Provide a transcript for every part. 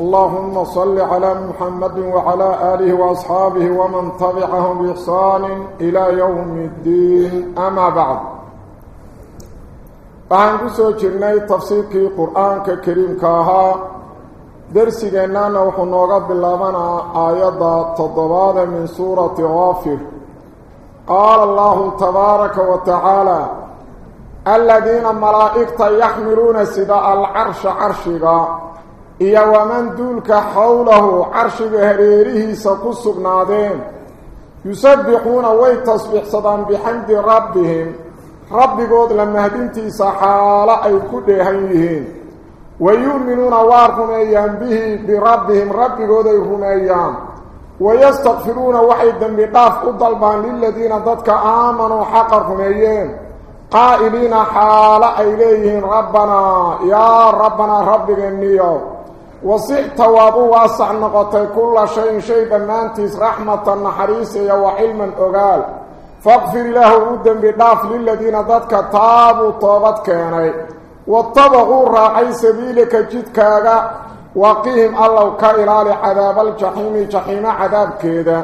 اللهم صل على محمد وعلى آله وأصحابه ومن طبعهم بإحسان إلى يوم الدين. أما بعد. فهنجو سوچرني تفسيق قرآن كريم كاها درسي جنان وحنوغة باللابان آيات تضباد من سورة غافر. قال الله تبارك وتعالى الذين ملائكة يحملون سداء العرش عرشها إيا ومن دولك حوله عرش بهريره سقصب نادين يسبقون ويتصبح صدا بحمد ربهم رب قد لما هدنتي سحالة أي كده هنيهين ويؤمنون واركم أيام به بربهم رب قد يهون أيام ويستغفرون وحيدا بطاف الضلبان للذين ضدك آمنوا حقركم أيام قائلين حالة إليهم ربنا يا ربنا ربك النيو u waasac noqotay kulla shayin shay dhammaantiis raxmatan naxariisaya wa cilman ogaal faqfir ilaahu u dembi dhaaf liladiina dadka taabuu toobad keenay watabaquu raacay sabiilaka jidkaaga waqihim allow ka ilaali cadaabaljaxiimi jaxiimo cadaabkeeda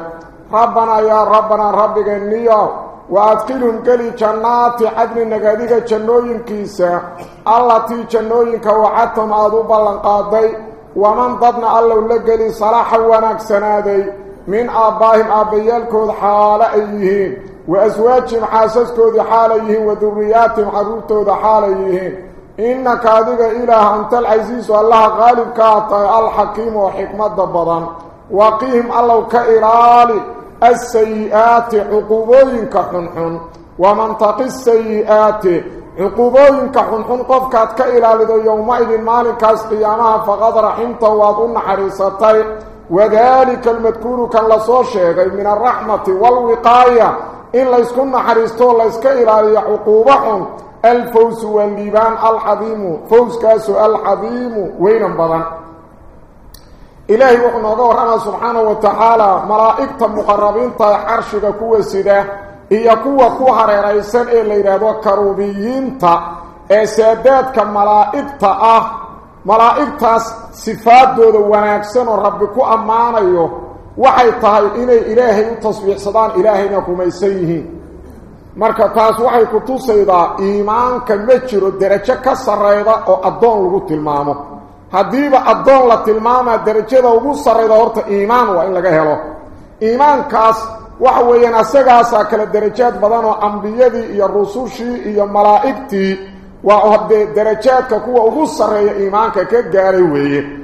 rabbanaa yaa rabbanaa rabbigeeniyo wa adkilhum geli jannaati cadni nagadiga jannooyinkiisa allatii jannooyinka wacadtum aada u ballanqaaday ومن ضدنا الله ولقى لي صلاحا وناك سنادي من آباهم آبيالكو حال أيهين وأسواجهم حاسسكو ذي حال أيهين ودرياتهم حدوبتو ذي حال أيهين إنك هذا إله أنت العزيز والله غالب كاطي الحكيم وحكمة ضبضا وقيهم الله كإلالي السيئات عقوبين كحنحن ومن تقي السيئات عقوبوين كحن حن قبكات كإلالد يومئذ مالكا استيامها فقد رحمت وضن حريصتي وذلك المذكور كان لصور من الرحمة والوقاية إلا يسكن حريصته الله يسكى إلالي عقوبهم الفوس والليبان العظيم فوس كاسو العظيم وين بضن إلهي وقنا ظهرنا سبحانه وتعالى ملائكة مقربين طيح عرشك كوة سده iyo kuwa ku hareeraysan ee la yidhaahdo karubiyiinta ee saadaadka malaa'igta ah malaa'igtaas sifaadooda wanaagsan oo rabbi ku ammaanayo waxay tahay inay ilaahay u tasbiixsadaan ilaahayna rumaysan marka taas waxay ku tusaydaa iimaanka ma jiro derajo ka sarrayda oo addoon lagu tilmaamo haddiiba addoon la tilmaamaa derajada ugu sarrayda horta iimaan waa in laga helo iimaankaas وحوين أسيقاسا كلا درجات بدانو أنبياء إيا الرسوشي إيا ملائكتي وحو درجات كوة أغسر إيمان كالجاري وي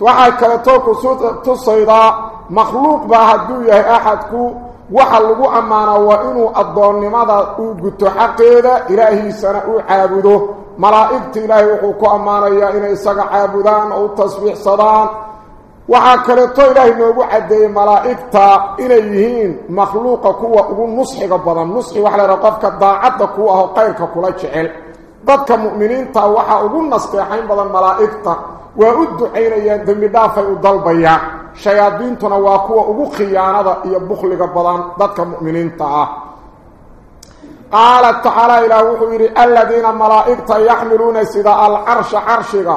وحا كلا توكو سوطة تصيدا مخلوق باها الدوية أحدكو وحلقو أمانا وإنو أدون لماذا أغتو حقيدا إلهي سنة أحابدو ملائكتي إلهي وحوكو أمانا إيا إيا إيا إيا إيا إيا إيا إيا إيا إيا إيا إيا inay yihiin makhluuqa kuwa ugu nusxiga badan nusxi waxa la yidhaha qofka daacadda ku aho qayrka kula jecel dadka mu'miniinta waxaa ugu nasteexayn badan malaa'igta waa u ducaynayaan dembi dhaafay u dalbayaan shayaadiintuna waa kuwa ugu khiyaanada iyo bukhliga badan dadka mu'miniinta ah qaala tacaala ilaah wuxuu yidhi aladiina malaa'igta yaxmiluuna sida alcarsha carshiga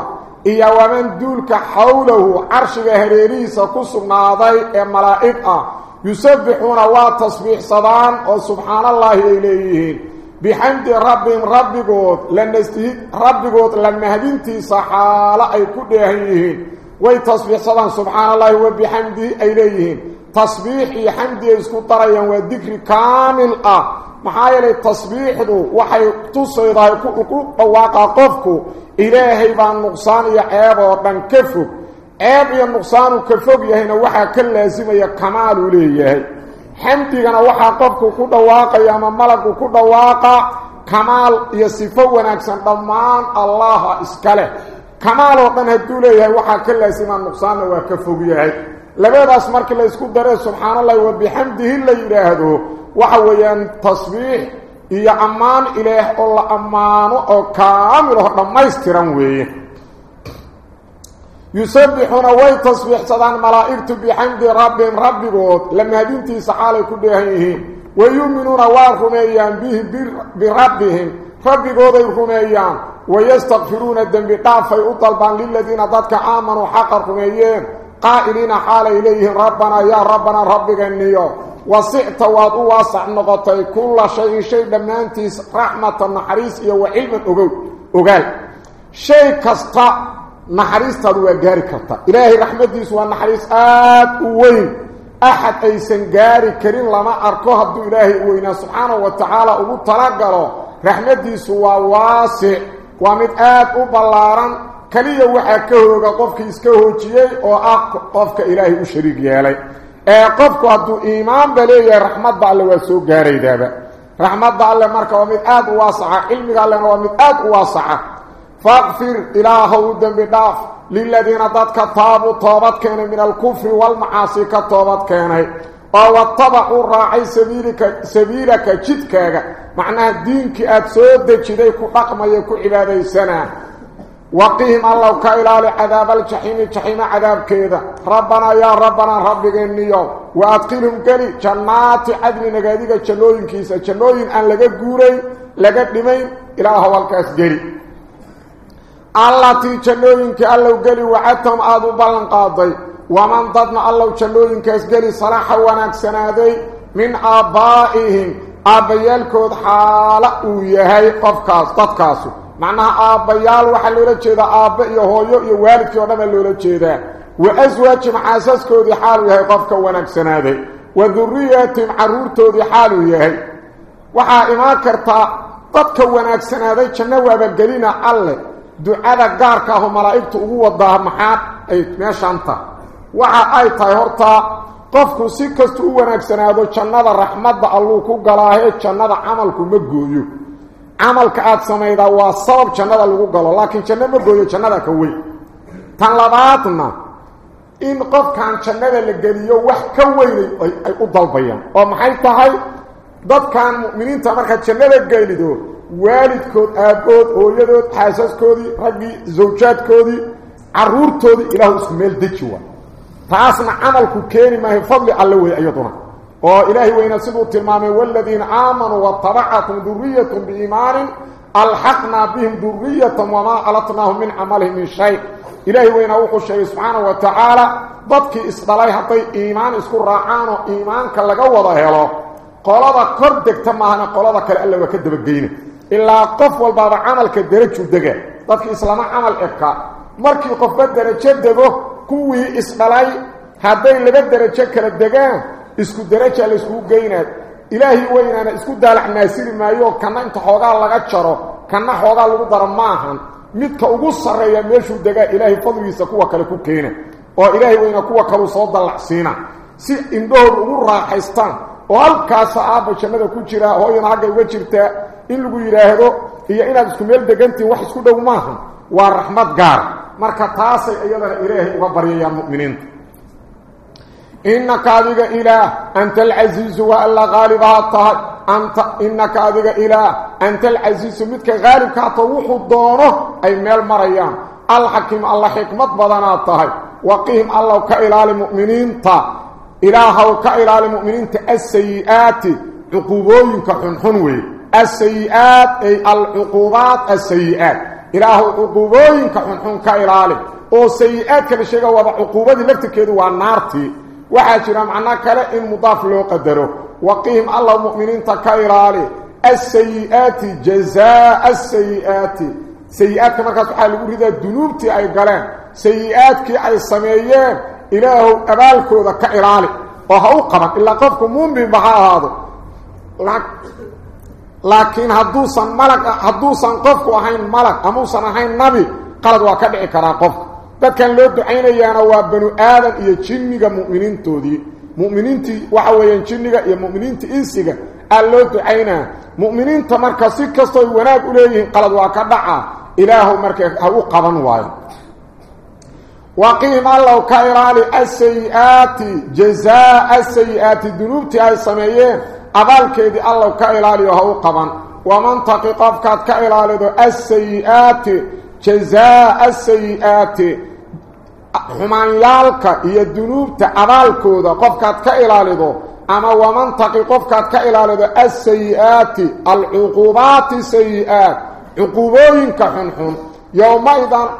iyo waman duulka xowlahu carshiga hareerihiisa ku sugnaaday ee malaa'ig ah yusabbixuuna waa tasbiixsadaan oo subxaanallaahi ay leeyihiin bixamdi rabbihim rabbigood lanastihid rabbigood la mahdintiisa xaalo ay ku dheehan yihiin way tasbiixsadaan subxaana allahi wa bixamdihi ay leeyihiin tasbiix iyo xamdi ay isku darayaan waa dikri kaamil ah maxaa yeelay tasbiixdu waxay tusaydahay ku dhawaaqaa qofku ilaahay baa nuqsaan iyo ceeb oo dhan ka fog ceeb iyo nuqsaanu ka fog yahayna waxaa ka laasimaya kamaaluu leeyahay xamdigana waxaa qofku ku dhawaaqaya ama malagu ku dhawaaqa kamaal iyo sifo wanaagsan dhammaan allaha iska leh kamaal oo dhan hadduu leeyahay waxaa ka laasimaa nuqsaanna waa ka fog yahay labadaas markii la isku daray subxaanallahi wa bixamdihi la yidhaahdo وحويان تصبيح إيا أمان إليه الله أمان وكامل وحنا ما يسترن ويه يسبحون وي تصبيح صدان ملائكت بحمد ربهم ربهم لما دينتي سحالي كدهيه ويؤمنون وارخميان به بربهم ربهم أيام ويستغفرون الدنبطاف فيؤطلبان للذين ضدك آمنوا أيام قائلين حال إليه ربنا يا ربنا ربك النيو وسعت وضوى سعنغطي كل شيء شيء لما أنت رحمة النحريس وعلم الأقول أقول شيء كستاء نحريس تدوى جاري كرتا إلهي رحمة يسوى النحريس آت وي أحد أيسن جاري كريم لما أركوها بدو إلهي وإنا سبحانه وتعالى أبو تلقى له رحمة يسوى واسع ومد آت أبالاران kaliya waxaa ka hooga qofkii iska hoojiyey oo ah qofka ilaahay u shariig yeelay ee qofku hadduu iimaanba leeyahay raxmadda alle waa soo gaaraydaaba raxmadda alle marka waa mid aad u waasaca cilmiga allena waa mid aad u waasaca faqfir ilaahow dembi dhaaf liladiina dadka taabuu toobad keenay min alkufri walmacaasi ka toobad keenay oo watabacuu raacay sabiilika sabiilaka jidkaaga macnaha diinkii aada soo dejiday ku dhaqmaya ku cibaadaysanaa وقهم الله كإلال عذاب الجحيم الجحيم عذاب كذا ربنا يا ربنا ربك النيو وأدخلهم كلي جنات عدن نقاديك جلوين كيسا جلوين أن لقى قوري لقى دمين. إلى هو الكاس جري التي جلوين كألو قلي وعدتهم آدو بلن قاضي. ومن ضدنا الله جلوين كاس جري صلاحا وناك سنادي. من آبائهم. آبيالكود حالة ويهي قفكاس تدكاسو macnaha aabbayaal waxaa loola jeedaa aabbe iyo hooyo iyo waalidkii oo dhan baa loola jeedaa wa aswaajim xaasaskoodii xaaluu yahay qofka wanaagsanaaday wa duriyatihim carruurtoodii xaaluu yahay waxaa imaan kartaa dadka wanaagsanaaday janno waabagelina alle ducada gaarka ahu malaa'igtu ugu wadaa maxaa ay meeshanta waxa ay tahay hortaa qofku si kastu u wanaagsanaado jannada raxmadda alluu ku galaahee jannada camalku ma gooyo camalka aad samaydaa waa sabab jannada lagu galo laakiin janno ma gooyo jannada ka weyn tan labaadna in qofkan jannada la geliyo wax ka weynay ay u dalbayaan oo maxay tahay dadkan mu'miniinta markaad jannada gelido waalidkood aabbood hooyadood xaasaskoodii raggii zawjaadkoodii carruurtoodii ilaahu isku meel deji waa taasna camalku keeni maayo fadli alle wey iyaduna أو إلهي وين سبو تلمامه والذين آمنوا وطبعتهم ذريتهم بإيمان ألحقنا بهم ذريه وما علتناهم من عملهم من شيء. إلهي وين هو الشيء سبحانه وتعالى ضبط اصطلاي حتى إيمان اسكرعانه ايمانك لغا ودا هلو قولدا كور دغت ما هنا قولدا كلا الله وكدب الدين. إلا قف والبعض عملك درجو دغ ضبط إسلام عمل افكا مركي قف بدرجه دغو كوي اسبلاي هذين لغا درجة دغان isku daraja la isku geynaad ilaahi weynaana isku daalac naasiri maayo kana inta xoogaa laga jaro kana xoogaa lagu daro maahan midka ugu sarreeya meeshuu degaa ilaahay fadligiisa kuwa kale ku keena oo ilaahi weyna kuwa kaleu soo dallacsiina si indhahooda ugu raaxaystaan oo halkaasa aabba jannada ku jiraa hooyana hagga uga jirtaa in lagu yidhaahdo iyo inaad isku meel degantihin wax isku dhow maahan waa raxmad gaara marka taasay iyadana ilaahay uga baryayaan mu'miniinta إنك أذيك إله. أنت العزيز وألا غالبها الطهد أنت إنك أذيك إله. أنت العزيز متك غالب كاتوح الدونه أي ميل مريان الحكيم الله حكمة الطهد وقيهم الله كإلال المؤمنين تا. إله كإلال المؤمنين السيئات عقوبوينك حنحنوي. السيئات أي العقوبات السيئات. إله عقوبوينك حنحن كإلاله oo sayi'aadka la sheega wada cuquubadii laftirkeedu waa وحاجر معنا كلا إن مضاف لو قدره وقيهم الله المؤمنين تكاير عليه السيئات جزاء السيئات سيئات كما قلت على الوريدة دنوبتي أي قلان سيئات كي أي السميئين إله أبالك وذا كاير عليه وهو قمت إلا قفكم مون بمحا هذا لك لكن هدوسا ملك هدوسا قفك وحين ملك أموسا حين نبي قلت كرا راقفك dadkan loo ducaynayaana waa banu aadan iyo jinniga mu'miniintoodii mu'miniintii waxa weeyaan jinniga iyo mu'miniinta insiga aa loo ducaynaa mu'miniinta marka si kastoo ay wanaag u leeyihiin qalad waa ka dhaca ilaahu marka ha u qaban waayo وقيم الله كإلالي السيئات جزاء السيئات ذنوبتي أي سميين أبالكيدي الله كإلالي وهو قبا ومن تقفك كإلالي السيئات جزاء السيئات. حمان يالك إيا الدنوب تأبالك قفكات كإلالك أما ومن تقي قفكات كإلالك السيئات العقوبات السيئات عقوبين كحنحن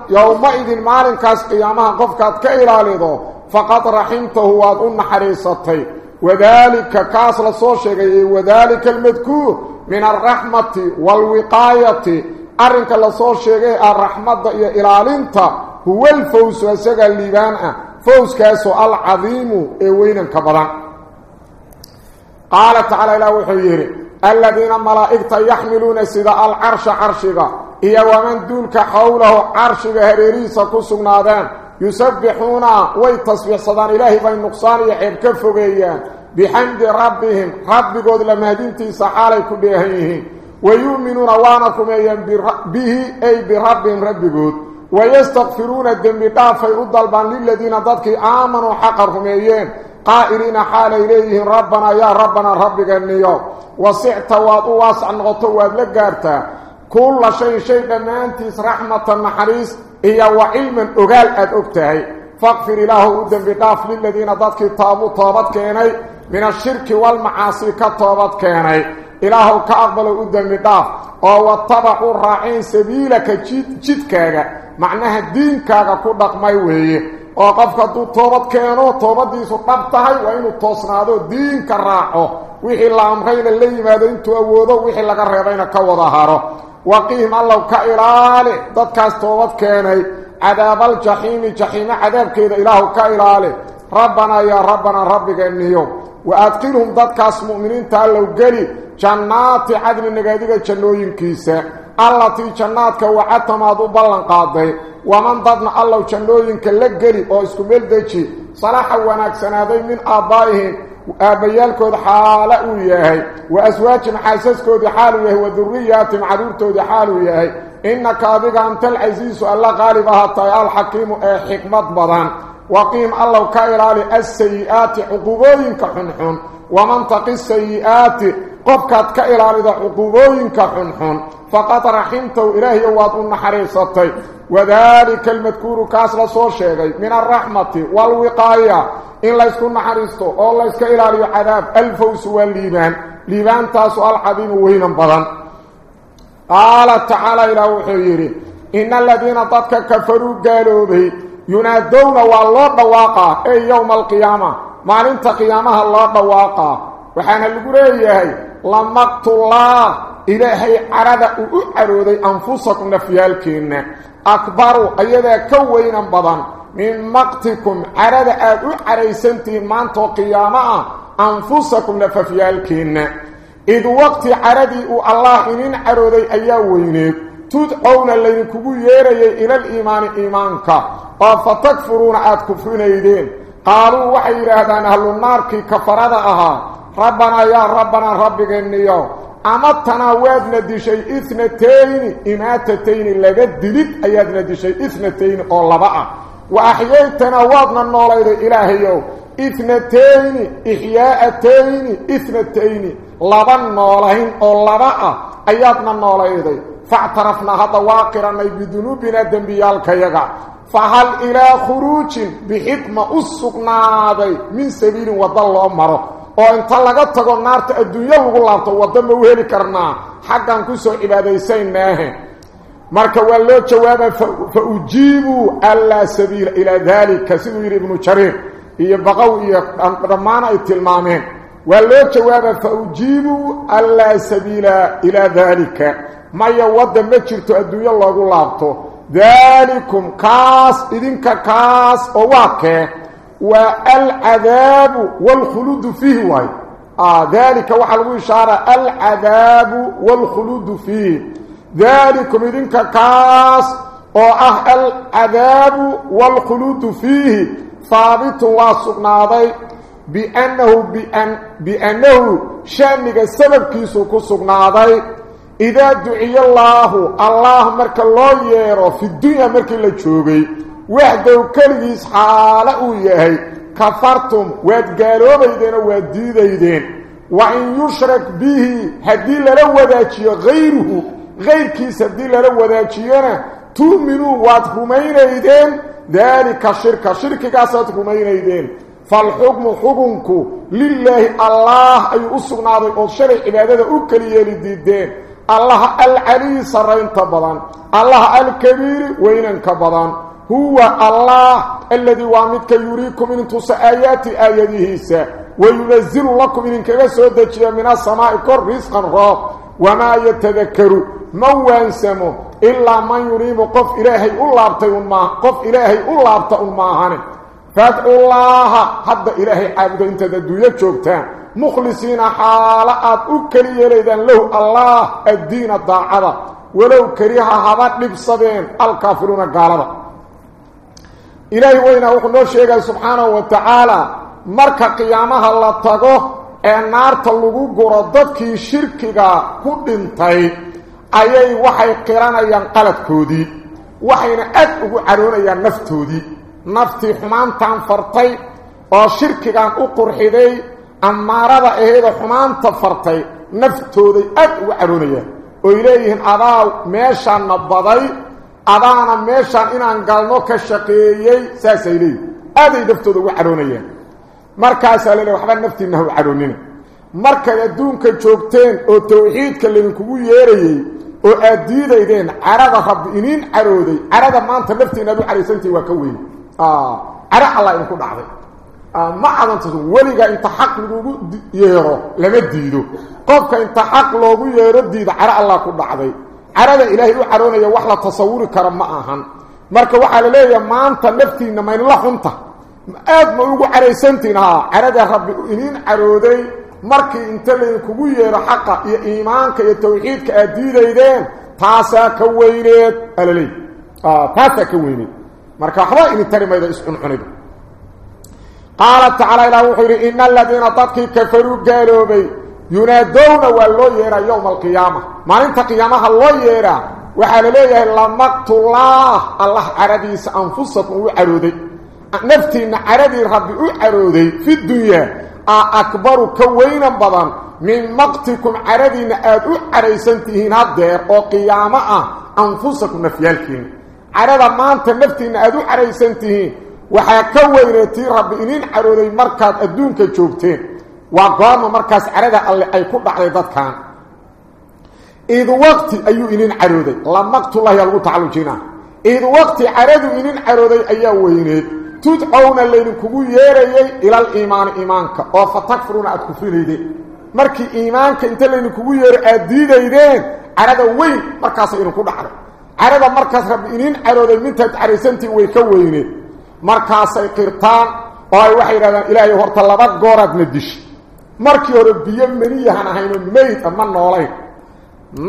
يومئذ المارن كاس قيامها قفكات كإلالك فقط رحمته وأدن حريصتي وذلك كاس لصوشي وذلك المذكور من الرحمة والوقاية. Arrinka lasoo sheegay ah raxmadda iyo ilaalinta huwa alfawsu isagaa liibaan ah fawskaasoo alcadiimu ee weynanka badan qaala tacaala ilaah wuxuu yidhi aladiina malaa'igta yaxmiluuna sida alcarsha carshiga iyo waman duulka xowlahu carshiga hareerihiisa ku sugnaadeen yusabbixuuna way tasbiixsadaan ilaahay bay nuqsaan iyo ceeb ka fogeeyaan bixamdi rabbihim rabbigood lamahdintiisa xaalay ku dheehan yihiin wayu'minuuna waana rumeeyeen bihi ay birabbihim rabbigood ويستغفرون الدنب دافي أدلبان للذين ضدك. آمنوا حق رميين قائلين حال إليهم ربنا يا ربنا ربك النيو وسعت وادو واسع نغطو وادلقارتا كل شيء شيء بمانتيس رحمة النحريس إيا وعلما أغال أدأكتهي فاغفر الله الدنب داف للذين ضدك. طابوا طابت كيني من الشرك والمعاصي كطابت كيني إله كأقبل أدن لطاف أو الطبع الرعين سبيلك جدك معناها الدين كاقا كودك ميوهي أو قفك دو كانو كينو طوبت ديسو طبتهي وإنو توسنادو دين كراحو وحي الله أمغين اللي ماذا انتو أودو وحي الله قرغبين كوضهارو وقيهم الله كإلالي. دكاس طوبت كيني عذاب الجحيم جحيم عذاب كيدا إله كإلالي. ربنا يا ربنا ربك إنيو. وأدقلهم دكاس مؤمنين تالو قلي. Nagaadiga jannooyinkiisa allatii jannaadka wacatamaad u ballan qaaday waman dadna allow jannooyinka la geli oo isku meel deji salaxa wanaagsanaaday min aabbaa'ihim aabbayaalkooda xaala uu yahay wa aswaajim xaasaskoodii xaaluu yahay wa duriyaatim caruurtoodii xaaluu yahay innaka adiga anta alcasiisu alla qaalib aha tahay alxakiimu ee xikmad badan waqiim allow ka ilaali alsayi'aati cuquubooyinka xunxun waman taqi sayi'aati قبكات كإلالد عقوبوين كخنحون فقط رحمته إلهي وادون حريصته وذلك المذكور كاسر صور شيغي من الرحمة والوقاية. إن لا يسكن حريصته أو لا يسكن إلالي حذاب الفوس والليبان. ليبان تاسو الحديم وهينا بغن. قال تعالى إلى وحيره إن الذين تدك كفروا قالوا به ينادون والله بواقع أي يوم القيامة. ما لنت قيامها الله بواقع. وحانا اللي قريه lamaqtullah ilaahay carada uu u carooday anfusakum nafyaalkeenna akbaru ayadaa ka weynan badan min maqtikum carada aad u caraysantihiin maantoo qiyaamo ah anfusakum nafafyaalkeenna id waqti caradii uu allah inin carooday ayaa weyneed tudcowna laydinkugu yeerayay ilaliimaani iimaanka oo fatakfuruuna aad kufrinaydeen qaaluu waxay yidhaahdaan ahlu naarkii kafarada ahaa rabbanaa yaa rabbanaa rabbigeeniyo amatana waadna dishay itnatayni imaatatayni laba dilid ayaadna dishay itnatayni oo laba ah wa axyaytana waadna noolayday ilaahayow itnatayni ixyaa'atayni itnatayni laba noolayn oo laba ah ayaadna noolayday factarafnaa hadda waa qirannay bidunuubina dembiyaalkayaga fahal ilaa khuruujin bixidma u oo inta laga tago naarta adduunyo lagu laabto waddo ma u heli karnaa xaggan ku soo cibaadaysaynaahe marka waa loo jawaaba fa ujiibuu allaa sabiila ilaa daalika siduu yidhi ibnu jariir iyo baqow iyo dhammaan ay tilmaameen waa loo jawaaba fa ujiibuu allaa sabiila ilaa daalika maya wadda ma jirto adduunyo loogu laabto daalikum kaas idinka kaas oo waa kee والعذاب والخلود فيه واي. آه ذلك وحلو إشارة العذاب والخلود فيه. ذلك إذنك كاس. وأه العذاب والخلود فيه. ثابت واسقناضي بأنه, بأن بأنه شأنك السبب كيسو كسقناضي إذا دعي الله الله مرك الله يرى في الدنيا مرك اللي تشوغي وحدو كلغيس حالة ويهي كفرتم واد قالوا بيدين واد ديدين وإن يشرك به هدي للاوة داتشي غيره غير كيس هدي للاوة داتشينا تؤمنوا واد رمين ايدين ذلك الشرك الشرك قاسات رمين ايدين فالحكم حكمك لله الله أي أصر ناضي أصري إبادة أكلية للدين الله العليس رين تبضان الله الكبير وين انكبضان huwa allah aladii waa midka yuriikum inintuusa aayaati aayadihiisa wayunazilu lakum idinkaga soo dejiya min asamaa'i kor risqan roob wamaa yatadakaru ma waansamo ilaa man yuniibu qof ilaahay u laabtay un maaha qof ilaahay u laabta un maahane fadcu llaaha hadda ilaahay caabudo intaad adduunyo joogtaan mukhlisiina xaalo aad u keli yeelaydaan lahu allah addiina daacada walow kariha haba dhibsadeen alkaafiruuna gaalada ilaahay weynaa wuxuu noo sheegaya subxaanahu wa tacaala marka qiyaamaha la tago ee naarta lagu guro dadkii shirkiga ku dhintay ayay waxay qiranayaan qaladkoodii waxayna aad ugu caroonayaan naftoodii naftii xumaantan fartay oo shirkigan u qurxiday ammaarada aheeda xumaanta fartay naftooday aad ugu caroonayaan oy leeyihiin adaa meeshaanna baday shaqeeyey saasay leeyihin aaday naftooda ugu caroonayaan markaasaa la leey waxba naftiinna ha u caroonina markay adduunka joogteen oo tawxiidka laydinkugu yeerayey oo aad diidaydeen carada rabbi iniin carooday carada maanta naftiina aad u caraysantihi waa ka weyn caro allah idinku dhacday ma cadantas weligaa inta xaq lagugu yeero lama diido qofka inta xaq loogu yeero diida caro allah ku dhacday carada ilaahay u caroonaya wax la tasawuri kara ma ahan marka waxaa la leeyahay maanta naftiinna maynla xunta aad ma ugu caraysantiin haa carada rabbi iniin carooday markii inta laydinkugu yeero xaqa iyo iimaanka iyo tawxiidka aad diidaydeen taasaa ka weyneed alaleey taasaa ka weyneed marka waxba idin tari mayda iscuncunida qaala tacaala ilah wuxuu yidhi ina aladiina dadkii kafaruu gaaloobay ينادون والله يرى يوم القيامة. ما انت قيامها الله يرى. وحلليه لمقت الله الله عربيس أنفسكم وعروده نفتين عربي ربي وعروده في الدنيا. أكبر كوين بضا من مقتكم عربي نأد وعريس انتهينا الدير وقيامة أنفسكم نفيالكين. عربا ما انت نفتين أد وعريس انتهين وحكوينتي ربي إنين عروده مركات الدنيا كتوبتين وقام مركز عرادة اللي كنت عليه ذات كان إذ وقت أيو إنين عرودي لما اقتل الله يلغو تعالو جينا إذ وقت عرادو إنين عرودي أيو إنين تدعون اللي نكوغو ييريي إلى الإيمان إيمانك وفتكفرون أكفين هيدي مركي إيمانك إنت اللي نكوغو ييري أديد هيدين عرادة وي مركز إنو كنت عرادة عرادة مركز رب إنين عرودي من تتعريسنتي ويكو إنين مركز قرطان وهي وحيرا إلهي هورت اللبات قورت markii hore biyo meniyahan ahayno meyd ma noolayn.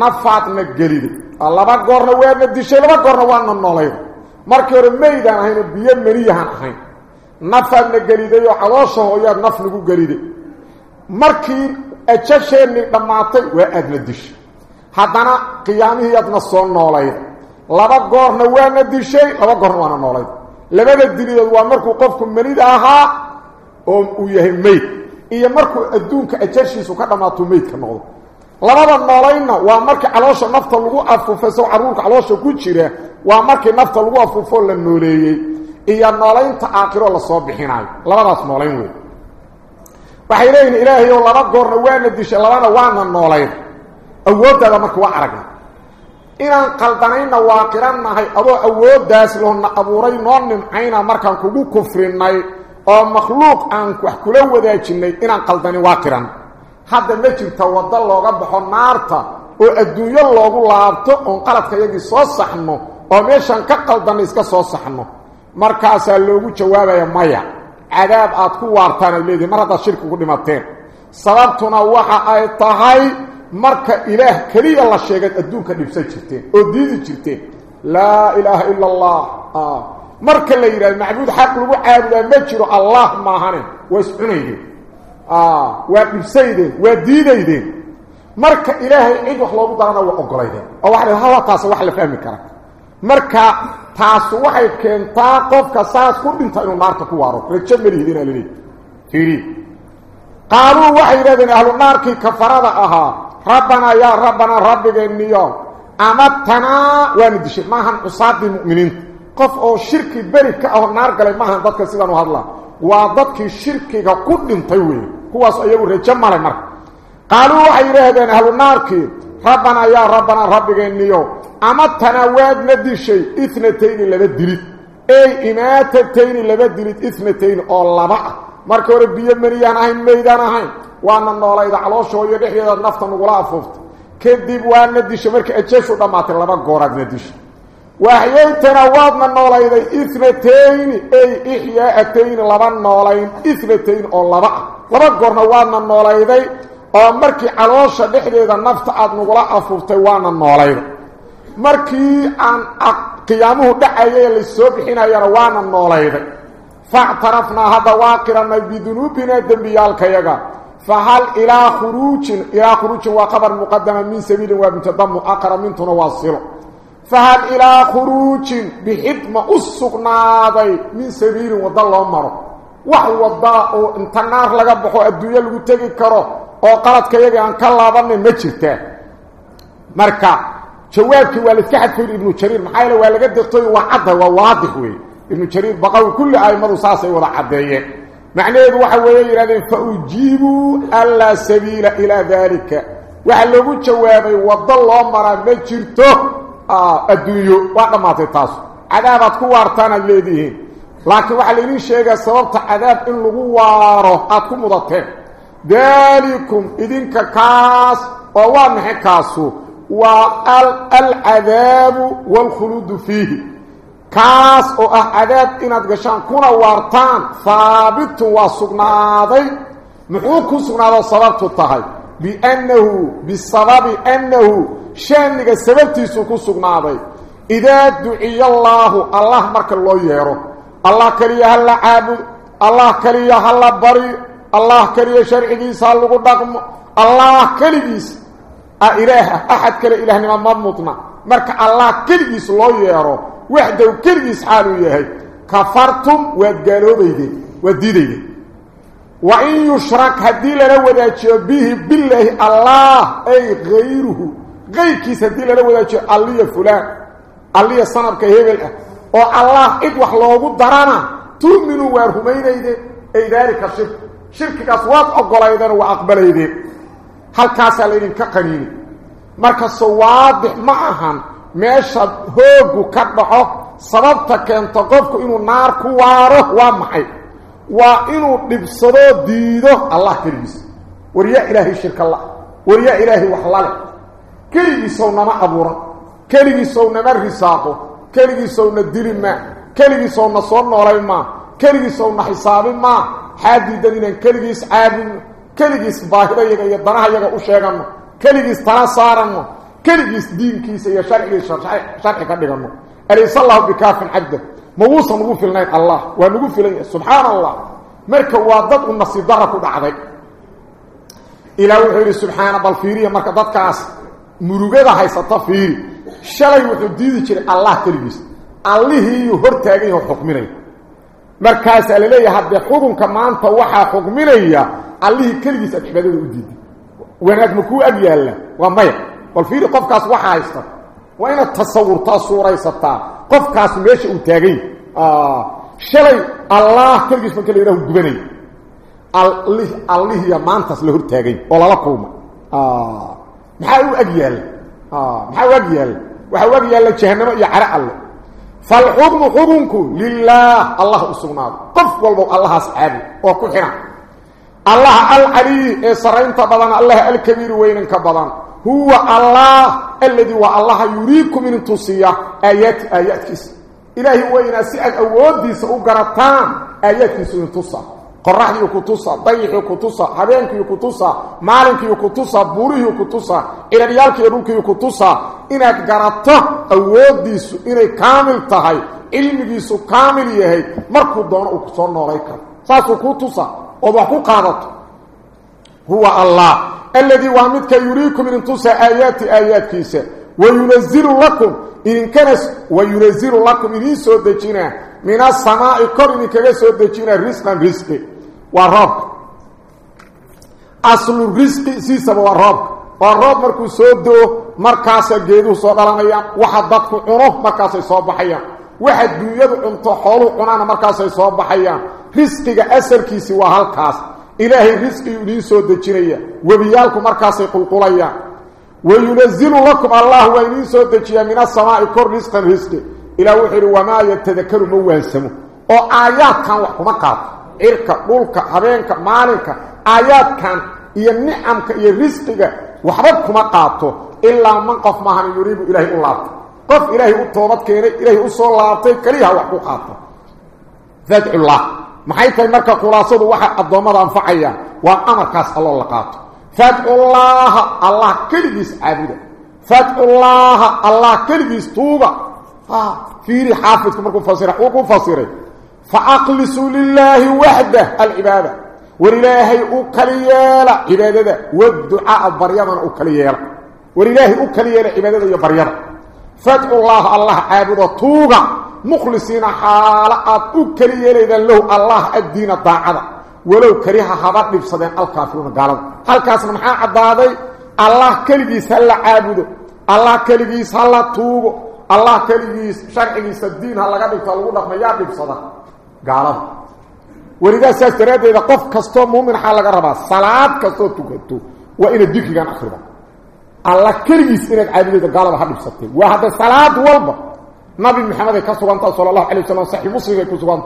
Nafaadna geliday laba goorna waadna dishay laba goorna waadna noolayn. Markii hore meydaan ahayno biyo meniyahan ahayn. Nafaadna geliday oo caloosha hooyaad naf nagu geliday markii ajasheenni dhammaatay waa aadna dishay. Haddana qiyaamihiiadna soo noolayd laba goorna waana dishay laba goorna waana noolayd labada dilidood waa markuu qofku menida ahaa oo uu yahay meyd iyo markuu adduunka ajashiisu ka dhammaatuu meydka noqdo labada noolaynna waa markii caloosha nafta lagu afuufay soo carruurka caloosha ku jira waa markii nafta lagu afuufoo la nooleeyey iyo noolaynta aakhiroo lasoo bixinayo labadaas noolayn wey waxay leeyihin ilaahay oo laba goorna waana dishay labana waana noolayn awooddaada marka waa aragna inaan qaldanayna waa adoo awooddaas loona abuuray noo nimcayna markaan kugu kufrinay oo makhluuq aan wax kula wadaajinay inaan qaldanin waa qiran hadda ma jirta waddo looga baxo naarta oo adduunyo loogu laabto oon qaladka yagii soo saxno oo meeshaan ka qaldanna iska soo saxno markaasaa loogu jawaabaya maya cadaab aad ku waartaan ay leedihin mar haddaad shirki ku dhimateen sababtuna waxa ay tahay marka ilaah keliya la sheegad adduunka dhibsan jirteen oo diidi jirteen laa ilaaha ila allah marka la yidhahdo macbuud xaq lagu caabudaa ma jiro allah maahane waa iscunaydeen waa dhibsaydeen waa diidaydeen marka ilaahay cid wax loogu darana waa ogolaydeen oo waa hawa taas wax la fahmi kara marka taasu waxay keentaa qofka saas ku dhinta inuu naarta ku waaro rajo malihidina laleey fiiri qaaluu waxay yidhahdeen ahlu naarkii kafarada ahaa rabbanaa yaa rabbanaa rabbigeenniyo amattanaa waana dishay maahan cusaadii mu'miniinta qof oo shirki beri ka aho naar galay maahan dadka sidaan u hadlaa waa dadkii shirkiga ku dhintay weeye kuwaas iyagu rajo male marka qaaluu waxay yidhaahdeen ahlu naarkii rabbanaa yaa rabbanaa rabbigeenniyo amattanaa waadna dishay itnatayni laba dilid ey imaatatayni laba dilid itnatayni oo laba ah marka hore biyo meliyaan ahayn maydaan ahayn waana noolayda calooshooyo dhexdeeda nafta nagula afuufta kadib waana dishay marka ajeshu dhammaatay laba gooraadna dishay waadna noolayday itnatayni ey ixyaa'atayni laba noolayn itnatayni oo laba ah laba goorna waadna noolayday oo markii caloosha dhexdeeda nafta aada nagula afuuftay waana noolayda markii aan qiyaamuhu dhacayay laysoo bixinayana waana noolayday faactarafnaa hadda waa qiranay bidunuubinaa dembiyaalkayaga fahal ilaa khuruujin ilaa khuruujin waa qabar muqadama min sabiilin waa mutadamu aqra فهل إلى خروج بحكمة السقنا من سبيل وضل الله مره وحو وضع انتنار لغا بخو الدوية كرو. أو كره كيك ان عن كالله بني مجرته مركا جوابك والكحد كير ابن الشرير محايلة والكد يقتوي وعده وواضح ابن الشرير بقى كل آي مرساسي وضع عده معنى ذو وحو ويلي فأجيبوا ألا سبيل إلى ذلك. وحلو جوابي وضل الله مره مجرته adduunyo waa dhammaatay taasu cadaabaad ku waartaan aad leedihiin laakiin waxaa laydin sheegaa sababta cadaab in lagu waaro aad ku mudateen daalikum idinka kaas oo waa maxay kaasu waa alcadaabu waalkhuluudu fiihi kaas oo ah cadaab inaad gashaan kuna waartaan haabitun waa sugnaaday muxuu ku sugnaado sababtu tahay biannahu bisababi annahu شان شانك سببتي سوكسوك ناضي إذا دعي الله الله مرك الله يهرو الله كريه الله عابد الله كريه الله بري الله كريه شرعي سالوك داكم الله كريه إله أحد كريه إله نمام مطمع مرك الله كريه الله يهرو وحده كريه حاله يهي كفرتم ودقالوا بيدي ودديدي وإن يشرك هدي لنا وداتي به بالله الله أي غيره qayrkiis haddii lala wadaajiyo alliya fulaan alliya sanabka hebel ah oo allah cid wax loogu darana tu'minuu waa rumaynaydeen ay daalika shirk shirkigaas waad ogolaydeen waa aqbalaydeen halkaasaa laydinka qaniini markase waadix ma ahan meesha hoogu ka dhaco sababta keento qofku inuu naar ku waaro waa maxay waa inuu dhibsadoo diido allah keligiis waryaa ilaahay shirka la waryaa ilaahay wax lale keligiisow na dili maa keligiisow na soo noolay maa keligiisow na xisaabin maa xaa diidan inaan keligiis caabudno keligiis baahidayaga iyo danahayaga u sheeganno keligiis tala saaranno keligiis diinkiisa iyo sharcigiisa sharci ka dhiganno alaysa allahu bikaafin cabda ma wuusan ugu filnayn allah waa nagu filan yahay subxaana allah marka waa dad u nasiib dara ku dhacday ilaah wuxuu yidhi subxaana bal fiiriya marka dadkaas murugada haysata fiiri shalay wuxuu diidi jiray allah keligiis allihiiyuu hor taagan yaho xukminaya markaasaa laleeyahay haddee xukunka maanta waxaa xukminaya allihii keligiis aad cibaadada u diiday wanaag ma kuu ag yaalla waa maya bal fiiri qofkaas waxaa haysta waa inaad tasawurtaa suuraysataa qofkaas meesha uu taagan yahy shalay allah keligiis marka la yidhahu gubanaya alli allihiya maantaas la hor taagay oo lala kulma محاو اجيال آه محاو اجيال وحاو اجيال جهنم يا عرق الله. فالحكم حكمك لله. الله سبحانه قف والله الله سبحانه أو كخنا الله العلي اسرين فبلنا الله الكبير وين كبلان هو الله الذي والله يريكم من تصيه ايات آيات إلهي وين سئل اوديس أو غرطان ايات من تصيه قرح كوتوسا, ضيح يكتوسا حبينك يكتوسا مالك كوتوسا بوري كوتوسا, إلى ريالك يرونك يكتوسا إنك قرطه أود ديسو إنك كامل تهي علم ديسو كامل يهي مركو دون أكتور نوريك ساسو كتوسا وضحو قادت هو الله الذي وامدك يريكم من انتوسا آيات آيات كيسا وينزل لكم إنكنس وينزل لكم إنسو دجينه aslu risqi siisaba waa roobka waa roob markuu soo doo markaasaa geeduhu soo dhalanayaan waxa dadku cuno markaasay soo baxayaan waxa duunyadu cunto xooluhu cunaana markaasay soo baxayaan risqiga asalkiisii waa halkaas ilaahay risqiguu idiin soo dejinaya webiyaalku markaasay qulqulayaan wayunazilu lakum allah waa idiin soo dejiyaa min asamaa'i kor risqan risqi ilah wuxuu yidhi wamaa yatadakaru ma waansamo oo aayaadkan wax kuma qaato cirka dhulka habeenka maalinka aayaadkan iyo nicamka iyo risqiga waxba kuma qaato ilaa man qof maahan yuriibu ilaahay u laabtay qof ilaahay u toobad keenay ilaahay u soo laabtay keliyaha wax ku qaato fadcullah maxay tahay marka khulaasadu waxa addoommada anfacayaan waa amarkaas alloo la qaato fadcullaaha allah keligiis caabuda fadcullaaha allah keligiis tuuga markuu fasira uu ku fasiray fa aqlisuu lilaahi waxdah alcibaada ولله أكليلا عبادة. والدعاء بريضا أكليلا ولله أكليلا عبادة بريضا فادعوا الله الله عابد طوغا مخلصين حالات أكليلا إذا له الله الدين الضاعدة ولو كريها حبات نفسدين الكافرون قالوا. هل كاسم محا عبادي الله كليس هل عابد الله الله كليس شرعيس الدين هل قد يتلقون ما يابد صدق قالوا ولذا سيستراد إذا قف كستو مؤمن حالك ربا صلاة كستو تكتو وإن الدكي كان أخربا الله كريس إنك عابد قال بحب بسطين وهذا صلاة والبا نبي محمد كسوانت صلى الله عليه وسلم صحيح مسلم كسوانت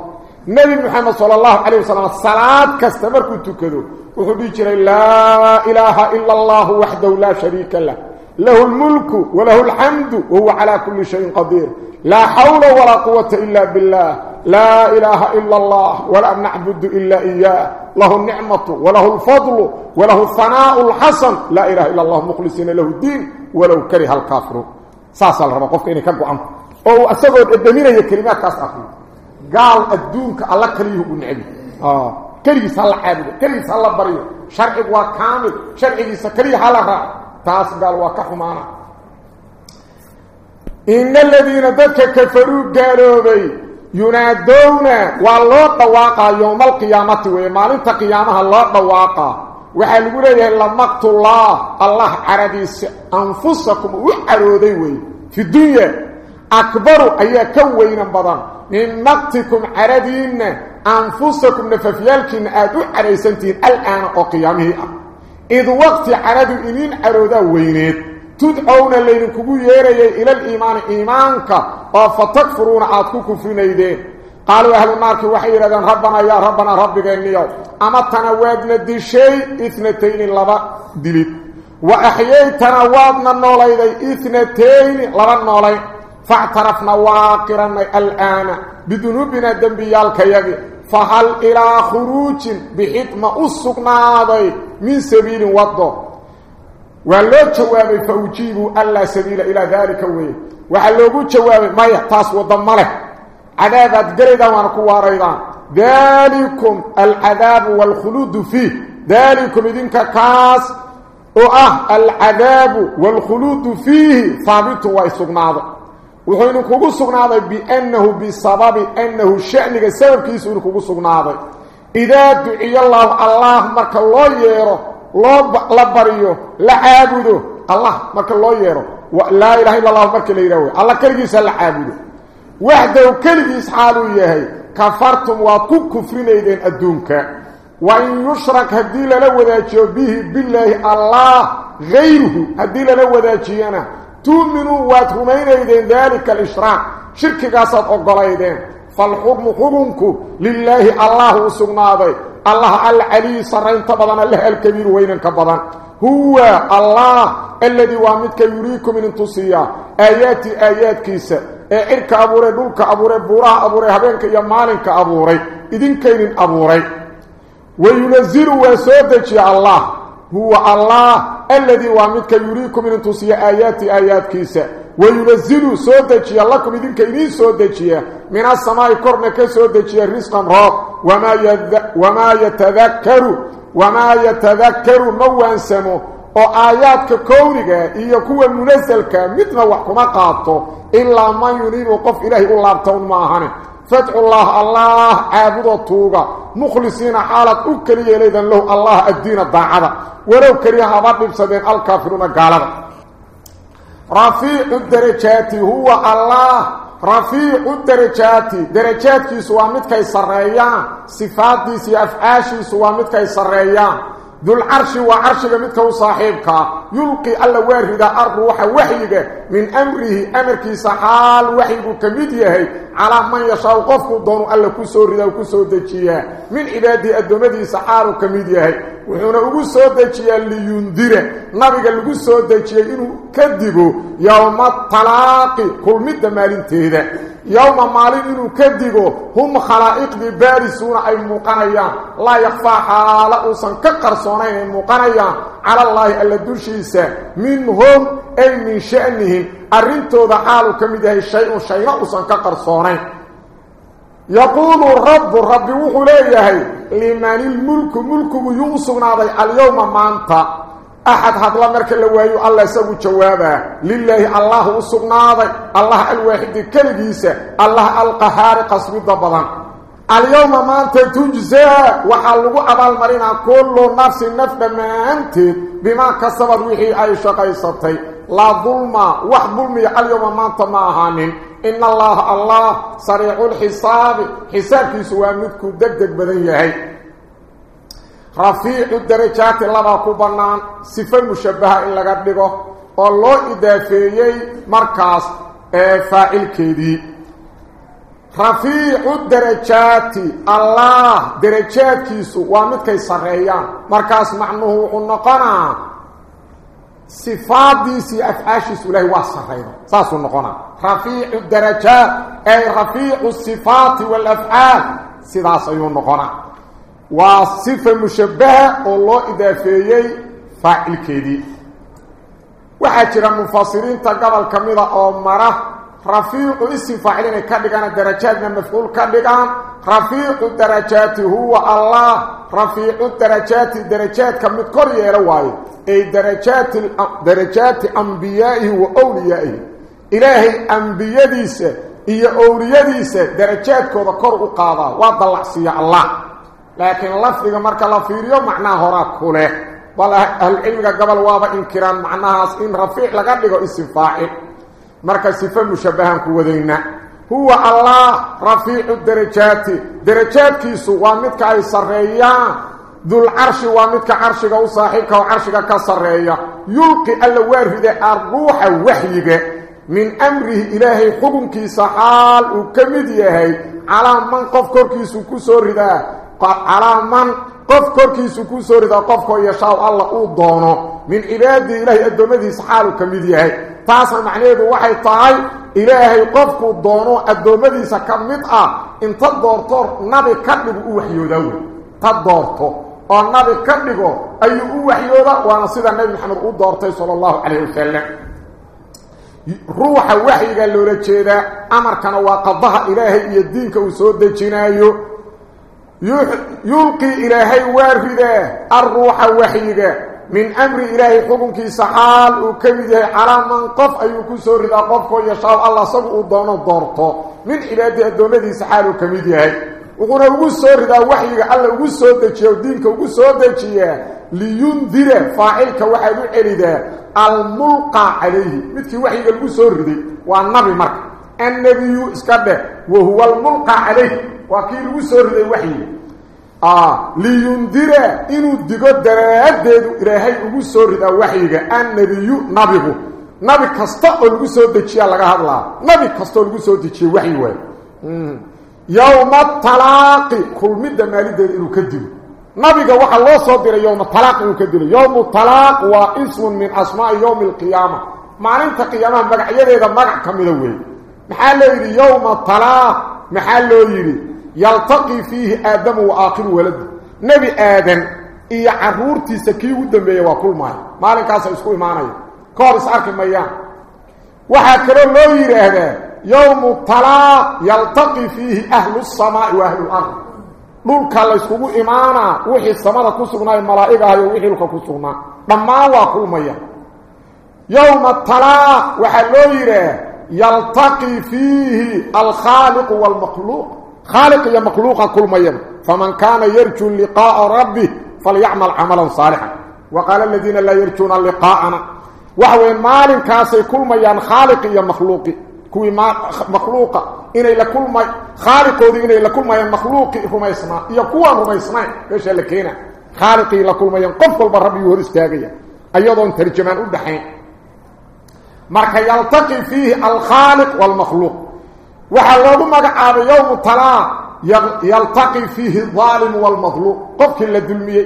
نبي محمد صلى الله عليه وسلم صلاة كستمر كنت كدو وخبي جري لا إله إلا الله وحده لا شريك له له الملك وله الحمد وهو على كل شيء قدير. لا حول ولا قوة إلا بالله. لا إله إلا الله ولا نعبد إلا إياه. له النعمة وله الفضل وله الثناء الحسن. لا إله إلا الله مخلصين له الدين ولو كره الكافر. ساسا الرب قفك إني كبقوا عنه أو أسأقوا الدمينة هي كلمات كاس أخي. قال الدونك الله كريه النعم آه. كريه صلى عابد كريه صلى بريه شرعي وكامل. شرعي سكريه تاس قال وكحمانا إن الذين ذكر كفروا قالوا ينادون والله طواقا يوم القيامة ومالنت قيامها الله طواقا وحال قولي لمقت الله الله عربيس أنفسكم وحرودي وي في الدنيا أكبر أي كوين بضان من مقتكم عربين أنفسكم نففيالكين آدو عريسنتين الآن وقيامه إذ وقت عربي إنين عرودا وينيت. تدعون الليل كبو يري إلى الإيمان. إيمانك فتكفرون عادكو كفرينيدين قالوا أهل النار وحيرا ربنا يا ربنا ربك النيو أما تنوادنا دي شيء إثنتين لبا دليل. وأحييتنا وادنا النولي إثنتين لبا النولي. فاعترفنا واقرا الآن بذنوبنا دنبيالك يجي فهل إلى خروج بحكمة أسقنا من سبيل وضو ولو جوابي فأجيبوا ألا سبيل إلى ذلك وي. وحلوغو جوابي ما يحتاس وضم له. عذابات قريدا وانكوا ريضان ذلكم العذاب والخلود فيه. ذلكم إذنك كاس وآه العذاب والخلود فيه. ثابت ويسقناض وحين كوغو سقناض بأنه بسبب أنه شأنك سبب كيسو كوغو سقناض. إذا دعي الله الله مرك الله يرو لو لبريو لعابدو الله مرك الله يرو لا إله إلا الله مرك الله يرو الله كرقيس لعابدو وحده كرقيس حالو يهي. كفرتم وكو كفرين إذن أدونك وإن يشرك هدين لوذاتيو به بالله الله غيره. هدين لوذاتيانا تؤمنوا واتهمين إذن ذلك الإشراك شركك أصد أقل إذن. Xukunku lilaahi allah uu sugnaaday الله العلي سرين بدن الله الكبير وين كبدن هو الله الذي وامدك يريكم من تصيا آيات آيات كيسة إرك أبوري دولك أبوري بورا أبوري هبينك يا مالك أبوري. إذن كين أبوري. وينزل وسودك يا الله. هو الله الذي وامدك يريكم من تصيا آيات آيات كيسة وينزل سودجيا لكم إذن كيني سودجيا من السماء كورنك سودجيا رزقا راق وما, يذ... وما يتذكر وما يتذكر موان سمو وآياتك كونك منزل منزلك مثل وحكم قاطو. إلا ما يريد وقف إلهي الله ما معهنه فتح الله الله عبد الطوبة مخلصين حالك أكري إليذن له الله الدين الضعب ولو كريها بطلب سبين الكافرون قالبا رفيع الدرجات هو الله. رفيع الدرجات. درجات كي سوامد كي سرعيا صفات دي سيفعاش سوامد كي سرعيا ذو العرش وعرش لمد كي صاحبك. يلقي الله وارهد أرض وحيك من أمره أمر كي سحال وحيك كميديا ku soo ridaa ku soo dejiyaa min cibaadihi addoommadiisa xaaluu ka mid yahay wuxuuna ugu soo dejiyaa liyundira nabiga lagu soo dejiyey inuu ka digo yowma talaaqi kulmidda maalinteeda yowma maalin inuu ka digo hum khalaa'iqdii baarisuuna ay muuqanayaan laa yakfaa xaala uusan ka qarsoonayn ay muuqanayaan cala allaahi alla dushiisa minhum ay min sha'nihim arrintooda xaaluu ka mid yahay shay-un shayna uusan ka qarsoonayn yaquulu rabbu rabbi wuxuu leeyahay limanilmulku mulkigu yuu u sugnaaday alyowma maanta axad hadla marka la waayo alla isagu jawaabaa lilaahi allah u sugnaaday allah alwaaxidi keligiisa allah alqahaari qasbidda badan alyowma maanta tujzaa waxaa lagu abaalmarinaa kullu nafsin naf dhammaanteed bimaa kasabad wixii ay shaqaysatay لا ظلم وحظلم اليوم ما تماهن إن الله الله سريع الحساب. حسابك دك دقدق بذيه رفيع الدرجات الله أكبرنا صفة مشبهة إلا قد لغو الله إدافي مركز إيه فائل كيدي. رفيع الدرجات. الله درجاتك سوامدك سريع مركز معنه النقنا صفاتي سي افاشس ولا وصفين صاص النقونا رفيع الدرجات اي رفيع الصفات والافعال. صاص النقونا وصفه مشبهه الله إذا اضافيه فاعل كيدي وحجر المفسرين تقبل كميله أو مره رفيق اسم فاعلين كدغان من مفعول كدغان رفيق الدرجات هو الله. رفيق الدرجات درجات كم تقري يا رواي أي درجات درجات انبياء واولياء اله الانبياء ديس اي أولياء ديس درجات كود كور قادا وضل سي الله. لكن لفظ اذا مركه لفيريو معنى هرا كله والله العلم قبل واضح انكرام معناها إن رفيق لقد بيقو اسم فاعل marka sifo mushabbahaan ku wadayna huwa allah rafiicu darajaati darajaadkiisu waa midka ay sarreeyaan dulcarshi waa midka carshiga u saaxiibka oo carshiga ka sarreeya yulqi alla waa rida arruuxa waxyiga min amrihi ilaahay xukunkiisa xaal uu ka mid yahay calaa man qof korkiisu ku soo ridaa man qof korkiisu ku soo ridaa qofkoo yashaaw alla uu doono min cibaadihi ilaahay addoommadiisa xaaluu ka mid yahay taasna macnaheedu waxay tahay ilaahay qofkuu doono addoommadiisa ka mid ah inta doorto nabi ka dhigu u waxyoodaa wey ta doorto oo nabi ka dhigo ayuu u waxyooda waana sida nebi maxamed u doortay sala allahu calayh wasalam ruuxa waxyiga loola jeedaa amarkana waa qadaha ilaahay iyo diinka uu soo dejinaayo يلقي إلى هي وارفدا الروح وحيدا من أمر إلهي قبنك سحال وكبده على من قف اي سور إذا قف ويشاء الله صبع ودون الضرطة من إلهي الدولة سحال وكبده. وقنا أيك سور إذا وحي الله أيك سور دكي ودينك أيك سور دكي لينذر فاعلك وحيد العريدة الملقى عليه. مثل وحيك أيك سور دي. والنبي مرك. النبي يسكبه. وهو الملقى عليه. Inuu digo daraaddeedu ilaahay ugu soo ridaa waxyiga annabiyu nabigu nabi kasta oo lagu soo dejiyaa laga hadlaa nabi kastaoo lagu soo dejiye waxyi waayo yowma talaaqi kulmidda maalideeda inuu ka dilo nabiga waxaa loo soo diray yowma talaaq inuu ka dilo yowmu talaaq waa ismun min asmaai yowmi alqiyaama maalinta qiyaamaha magacyadeeda magac ka mida weeye maxaa loo yidhi yowma talaaq maxaa loo yidhi يلتقي فيه آدم وآخر ولد. نبي آدم إيا عرورتي سكيه ودنبه وكل ماهي مالك عصا يسكوه معناه كارس عرق الميان وحاكره نوير هذا يوم الطلاع يلتقي فيه أهل السماء وأهل الأرض. نقول كلا يسكوه إمانا وحي السماء كسونا الملائقة هاي وحي لك كسونا لما وكل ماهيان يوم الطلاع وحاكره نوير يلتقي فيه الخالق والمخلوق. خالق يا مخلوق كل ما يم فمن كان يرجو لقاء ربه فليعمل عملا صالحا. وقال الذين لا يرجون لقاءنا وهو مال كاس كل ما يان خالق يا مخلوق. كوي ما مخلوقه ان إلى كل ما خالق ودين إلى كل ما مخلوق. فما يسمع يكون وما يسمع. إيش اللي كينا؟ خالق إلى كل ما ينقف الرب يورستاغيا أيضا ترجمان ودخين مركه يلتقي فيه الخالق والمخلوق. Talaa yaltaqi fiihi aalimu waalmadluuq qofkii la dulmiyey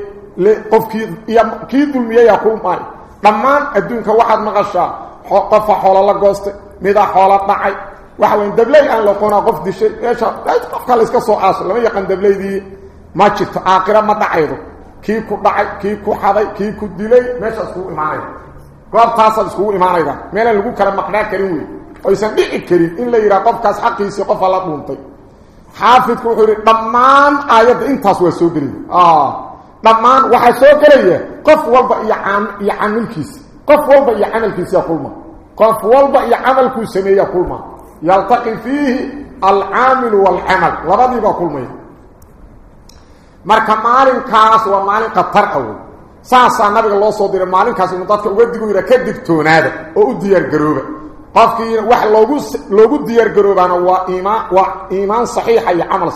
qofkii iyo kii dulmiyeyaa kulmaayo dhammaan adduunka waxaad maqashaa qofa xoolo la goostay midaa xoolo dhacay waxa weyn dabley aan laqoonaa qof dishay meesha qofka la iska soo aaso lama yaqaan dableydii ma jirto aakhira ma dhacaydo kii ku dhacay kii ku xaday kii ku dilay meesha iskugu imaanayda goobtaasaad iskugu imaanayda meelaan lagu kala maqnaa karin wey qofa la dhuuntay xaafidku wuxuu yidhi dhammaan aayadda intaas waa soo gelaya dhammaan waxaa soo gelaya qof walba iyo iyo camilkiisa qof walba iyo camalkiisa kulma qof walba iyo camalkuu sameeya kulma yaltaqi fiihi alcaamilu waalcamal labadiibaa kulmaya marka maalinkaas waa maalin khatar ah wey saasaa nabiga loo soo diray maalinkaas inuu dadka uga digu yidha ka digtoonaada oo u diyaargarooba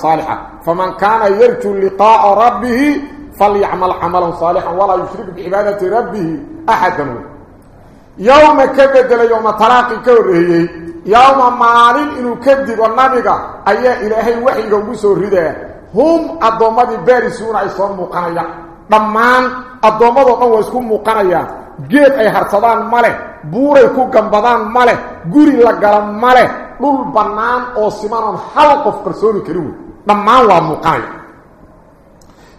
saalixa faman kaana yarjuu liqaa'a rabbihi falyacmal camalan saalixan walaa yushrik bicibaadati rabbihi axadan wey yowma ka bedela yowma talaaqi ka horreeyey yowma maalin inuu ka digo nabiga ayaa ilaahay waxyiga ugu soo ridaa hum addoommadii baarisuuna ay soo muuqanayaan dhammaan addoommadoo dhan waa isku muuqanayaan geed ay harsadaan ma leh buuray ku gambadaan ma leh guri la gala ma leh dhul bannaan oo simanoon hal qof qarsooni karin wey dhammaan waa muuqanaya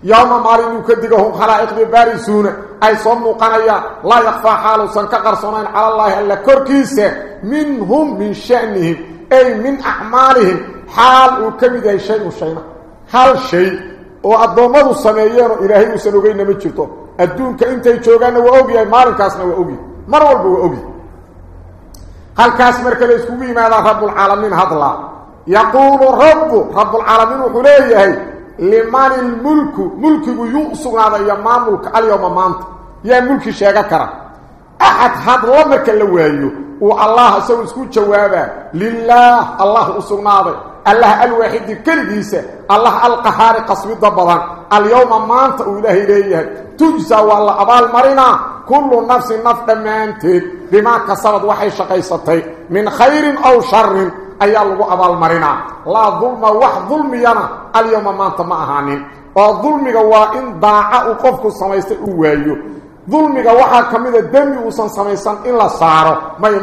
yowma maalin inuu ka digo hum khalaa'iqdii baarisuuna ay soo muuqanayaan laa yakfaa xaaluusan ka qarsoonayn cala allaahi alla korkiisa minhum min sha'nihim ay min acmaalihim. Xaal uu ka mid yahay shay-un shayna. Hal shay oo addoommadu sameeyeenoo ilaahay uusan ogeynna ma jirto. Adduunka intay joogaanna waa ogyahay maalinkaasna waa ogyahay مر ولب اوغي هل كاس مركل اسكو ماذا رب العالمين هضلا يقول رب رب العالمين وحليه لمن الملك ملك يوسف هذا يا مملك اليوم ما انت يا ملك شيغا كره احد هذا لمركل لويو والله سو اسكو جوابا لله الله سبحانه allah alwaaxidi keligiisa allah alqahaari qasbida badan alyowma maanta uu ilaahay leeyahay tujsaa waa la abaalmarinaa kullu nafsin naf dhammaanteed bimaa kasabad waxay shaqaysatay min khayrin aw sharin ayaa lagu abaalmarinaa laa dulma wax dulmiyana alyowma maanta ma ahaanin oo dulmiga waa in daaca uu qofku samaystay uu waayo dulmiga waxaa ka mida dembi uusan samaysan in la saaro maya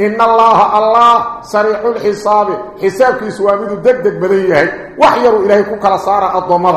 إن الله الله سريع الحساب. حساب سواميد دك دك بليه وحير إليك كلا صار الضمر.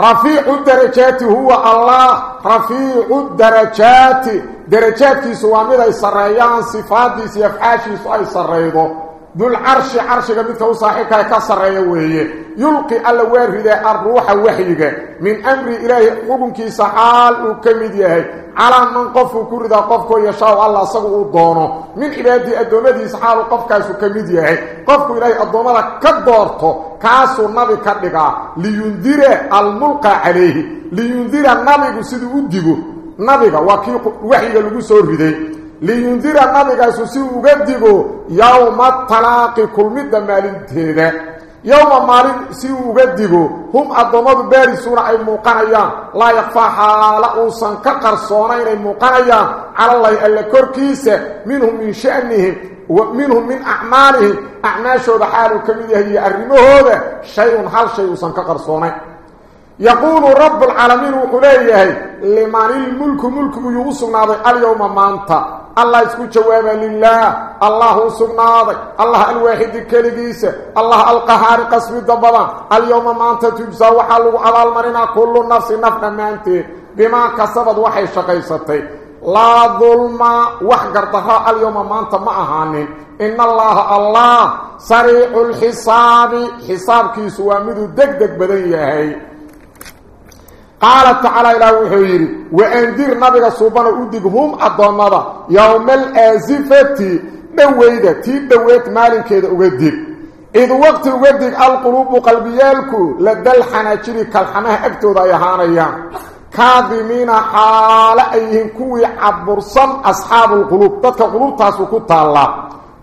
رفيع الدرجات هو الله. رفيع الدرجات. درجات سواميد سريعان صفاتي سيفحاشي سواي سريضه ذو العرش عرشك من توصاحك يكسر يوهي يلقي ألا وارفد الروح وحيك من أمر إلهي قبنك سعال وكمديه على من قفه كرد قفك ويشاو الله صغو الدونه من إلهي الدومدي سعال قفك وكمديه قفك إلهي الدومدي كدورته كاسو نبي كدقا لينذير الملقى عليه لينذير النبي سيد ودقه نبي وكي وحيك لغو سورفده digo yowma talaaqi kulmidda maalinteeda yowma maalin si uu uga digo hum addoommadu baarisuuna ay muuqanayaan laa yakfaa xaala uusan ka qarsoona inay muuqanayaan calallaahi alla korkiisa minhum min sha'nihim minhum min acmaalihim acmaashooda xaaluu ka mid yahay iyo arrimahooda shay-un hal shay uusan ka qarsoonayn يقول رب العالمين وحليه لمن الملك ملك يوسف يوسناد اليوم ما انت الله اسكو جواب لله. الله سبحانه الله الواحد الكليس الله القهار قسم الدبر اليوم ما انت تبزا وحلو على المرنا كل نفس نفنا ما انت بما كسبت وحي شقيستي. لا ظلم وحقرتها اليوم ما انت ما أهاني. إن الله الله سريع الحساب. حساب كيسوا مدو دك دك بدن يهي deg badan yahay qaala tacaala ilaah wuxuu yidhi waandir nabiga suubana u dig hum addoommada yowma alaasifati dhoweyda tii dhoweed maalinkeeda uga dig id waqti uga dig alquluubu qalbiyaalku ladal xanaajiri kalxamaha agtooda ay ahaanayaan kaadimiina xaalo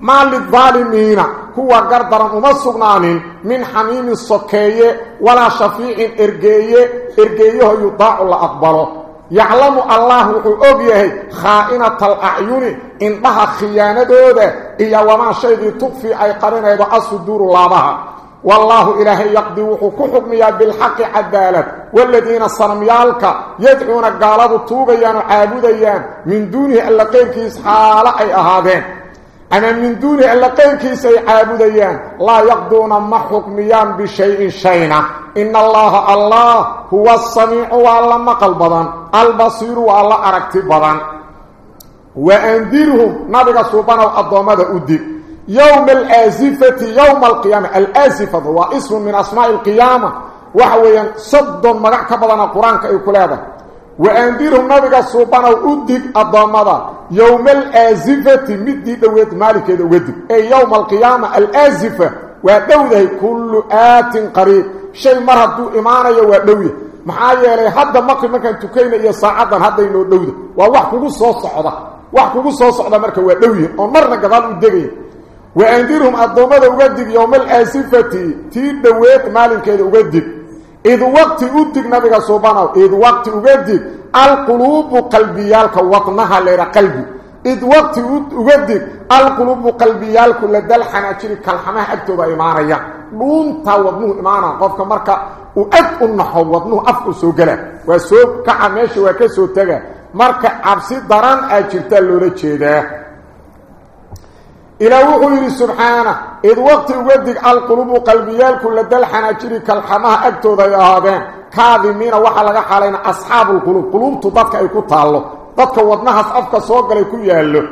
ما للظالمين هو قردر ومسقنان من حميم السكية ولا شفيع إرقية. إرقية يطاع الله أكبره يعلم الله أبيه خائنة الأعين. إنها خيانة دوده. إيا وما شيء تغفي أي قرن إذا أصدور الله والله إلهي يقضي وحكو حكمي بالحق عدالة. والذين صرميالك يدعون قالوا توبيا وعابوديا من دونه اللقيم كيس حالا أي أهابين. أنا من دوني ألا قيمكي سيحابدين لا يقضون ما حكميان بشيء شينا إن الله الله هو الصميع وعلى مقلبا البصير وعلى أركتبا وأنذرهم. نبقى صوبانا وقضوا ماذا أدب يوم الآزفة يوم القيامة. الآزفة هو اسم من أسماء القيامة. وهو صد مرحكبا لنا القرآن كأيكول هذا وانذر النبي سبحانه وديد ابامدا يوم الأزفة مدي دويت مالك الود أي يوم القيامة الأزفة. ودوده كل آت قريب. شيء مرض إيمانه ودوي ما يلي حد ما كان تكين يا ساعة حد إنه دوده. وا واخ كغو سو سخده واخ كغو سو سخده marka ودوي أو مرنا غدال ودغي وانذرهم ادمده يوم الأزفة تي دويت مالك الود qalbiyaalka wadnaha leera qalbi id waqti uga dig alquluubu qalbiyaalku ladal xanaajiri kalxamaha agtooda imaanaya dhuuntaa wadnuhu imaana qofka marka uu ag u naxo wadnuhu afku soo gala waa soo kaca meesha waa ka soo tega marka cabsi daran aa jirtaa loola jeedaa إلى وقوله سبحانه إذ وقت ودك القلوب قلبيال كل دل حناجر كالحماء أكتو ذي آبان كاذمين وحلق حالين أصحاب القلوب قلوب تبطك أي كتالو. تبطك ودنها سأفك سوق لكو يهلو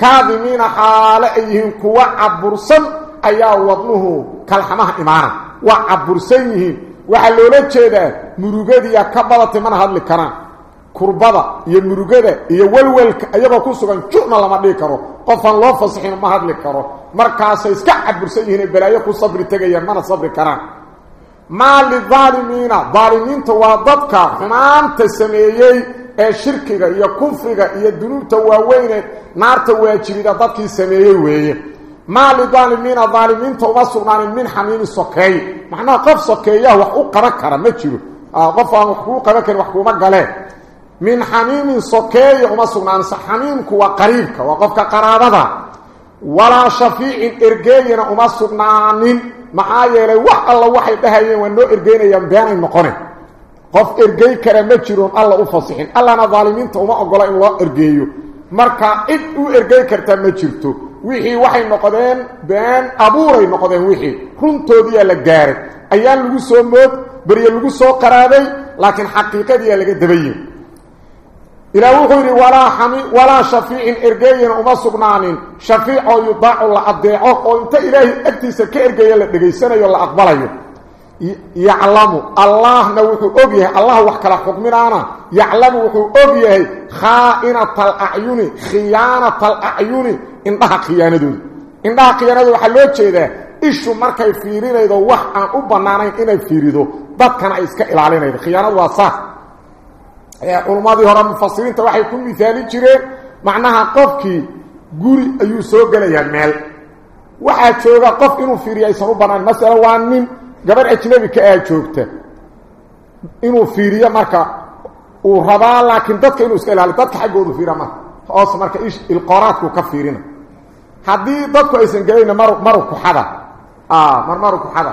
كاذمين حال أيهم كوى عبرسل أي ودنه كالحماء إمارة وعبرسيهم وحلولة جيدة مروغة دي يكبلت من هذا الكرام kurbada iyo murugada iyo walwalka iyagoo ku sugan ju'na lama dhigi karo qofaan loo fasixin ma hadli karo markaasay iska cabursan yihiin ay balaayo ku sabri tegayaan mana sabri karaan maa lidaalimiina daalimiinta waa dadka xumaanta sameeyey ee shirkiga iyo kufriga iyo dunuubta waaweyne naarta waajibida dadkii sameeyey weeye maa lidaalimiina daalimiinta uma sugnaanin min xamiimi sokeey macnaha qof sokeeyaha wax u qaban kara ma jiro qof aan wax kuu qaban karin wax kuuma galeen من حميم سكي وما سمعان حميمك وقريبك وقفك قرابتا ولا شفيع إرقين وما سمعان معايا لي وح الله وحي بهاي وانو إرقين ينبيان المقرن قف إرقين كرمتشرون الله أفصحين. الله نظالمين توما أقول الله إرقين مركا إدو إرقين كرمتشرتو وحي وحي مقدين بان أبوري مقدين وحي هنتو دي اللقارك أيان لغو سومد بريا لغو سو قرابي لكن حقيقة دي اللقى دبيين إلا وغير ولا حمي ولا شفيع إرقين وما سبنان شفيع يضاع الله أدعوه وإنت إلهي أكتس كإرقين لدي سنة يلا أقبله يعلم الله نوحي أبيه الله وحك لحكمنا أنا يعلم وحي أبيه خائنة الأعيون خيانة الأعيون إنها خيانة دول إنها خيانة دول حلوة شيء ده إشو مركي فيرين إذا وحقا أبنانين إنا فيريدو بطنع إسكائل علينا إذا خيانة دول صح culummadii hore mufasiriinta waxay ku misaalin jireen macnaha qofkii guri ayuu soo gelayaa meel waxaa jooga qof inuu fiiriyo aysan u bannaan masala waa nin gabarh ajnabi ka ah joogta inuu fiiriyo marka uu rabaa laakiin dadka inuu iska ilaaliyo dadka xaggoodu fiira marka hoos marka ilqooraadku ka fiirina haddii dadku aysan gelayna mar maru kuxada mar maru kuxada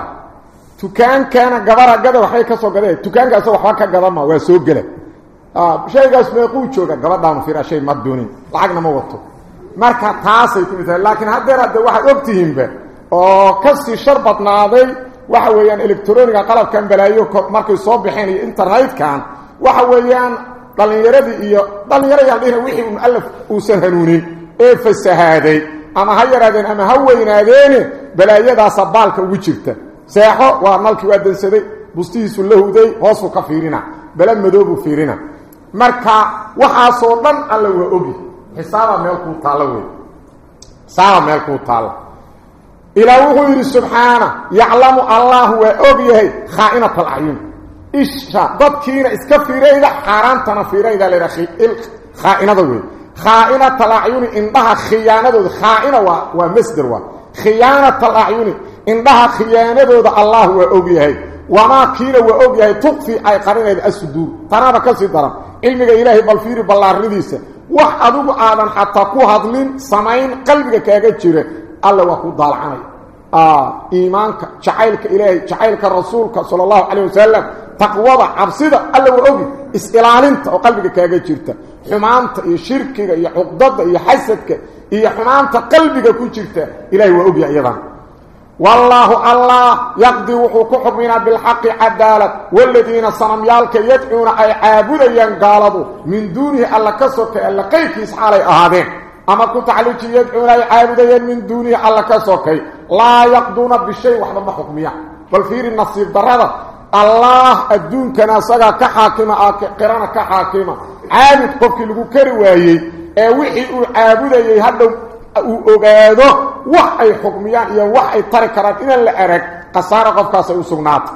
dukaankaana gabara gada waxbay ka soo gadeen dukaankaasoo waxba ka gadama waa soo gela shaygaas meequu jooga gabadhaanu fiira shay ma doonin lacagna ma wato marka taasay ku mid laakiin haddeer hadde waxaad ogtihiinba oo kasii shar badnaaday waxa weeyaan electroniga qalabkan balaayo markay soo baxeen iyo internetkan waxa weeyaan dhalinyaradii iyo dhalinyarayaan dhihna wixii un alaf uusan hanuunin ee fasahaaday ama ha yaraadeen ama ha weynaadeene balaayadaasa baalka ugu jirta seexo waa nalkii waa dansaday bustihiisu la huday hoosuu ka fiirina bala madoobuu fiirina marka waxaasoo dhan alla waa ogi xisaaba meel kuu taalla wey xisaaba meel kuu taalla ilaa wuxuu yidhi subxaana yaclamu allahu waa og yahay khaa'inat alacyun isha dadkiina iska fiirayda xaaraantana fiirayda laydha khaa'inada wey khaa'inat alacyuni indhaha khiyaanadooda khaa'ina waa waa masder waa khiyaanat alacyuni indhaha khiyaanadooda allah waa og yahay asuduur tanaaba ka sii daran cilmiga ilaahay bal fiiri ballaarnidiisa wax adigu aadan xataa ku hadlin samayn qalbiga kaaga jira alla waa ku daalcanay iimaanka jacaylka ilaahay jacaylka rasuulka sala allahu calayh wasalam taqwada cabsida alla waa ogi is-ilaalinta oo qalbiga kaaga jirta xumaanta iyo shirkiga iyo cuqdada iyo xasadka iyo xumaanta qalbiga ku jirta ilahay waa ogya iyadan والله الله يقضي وحكمنا بالحق عدالة والذين صنم يالك يدعون أي عابدين ينقالضوا من دونه ألا كسوك ألا قيك يسحالي أهدين أما كنت عليك يدعون أي عابدين من دونه ألا كسوك. لا يقضون بالشيء وحبا ما حكمي بل في النصيب درادة. الله الدون كان سقا كحاكمة آه، قرانة كحاكمة. عابد قفك لغو كريوهي وحي عابدين هدو arag khasaare qofkaas ay u sugnaata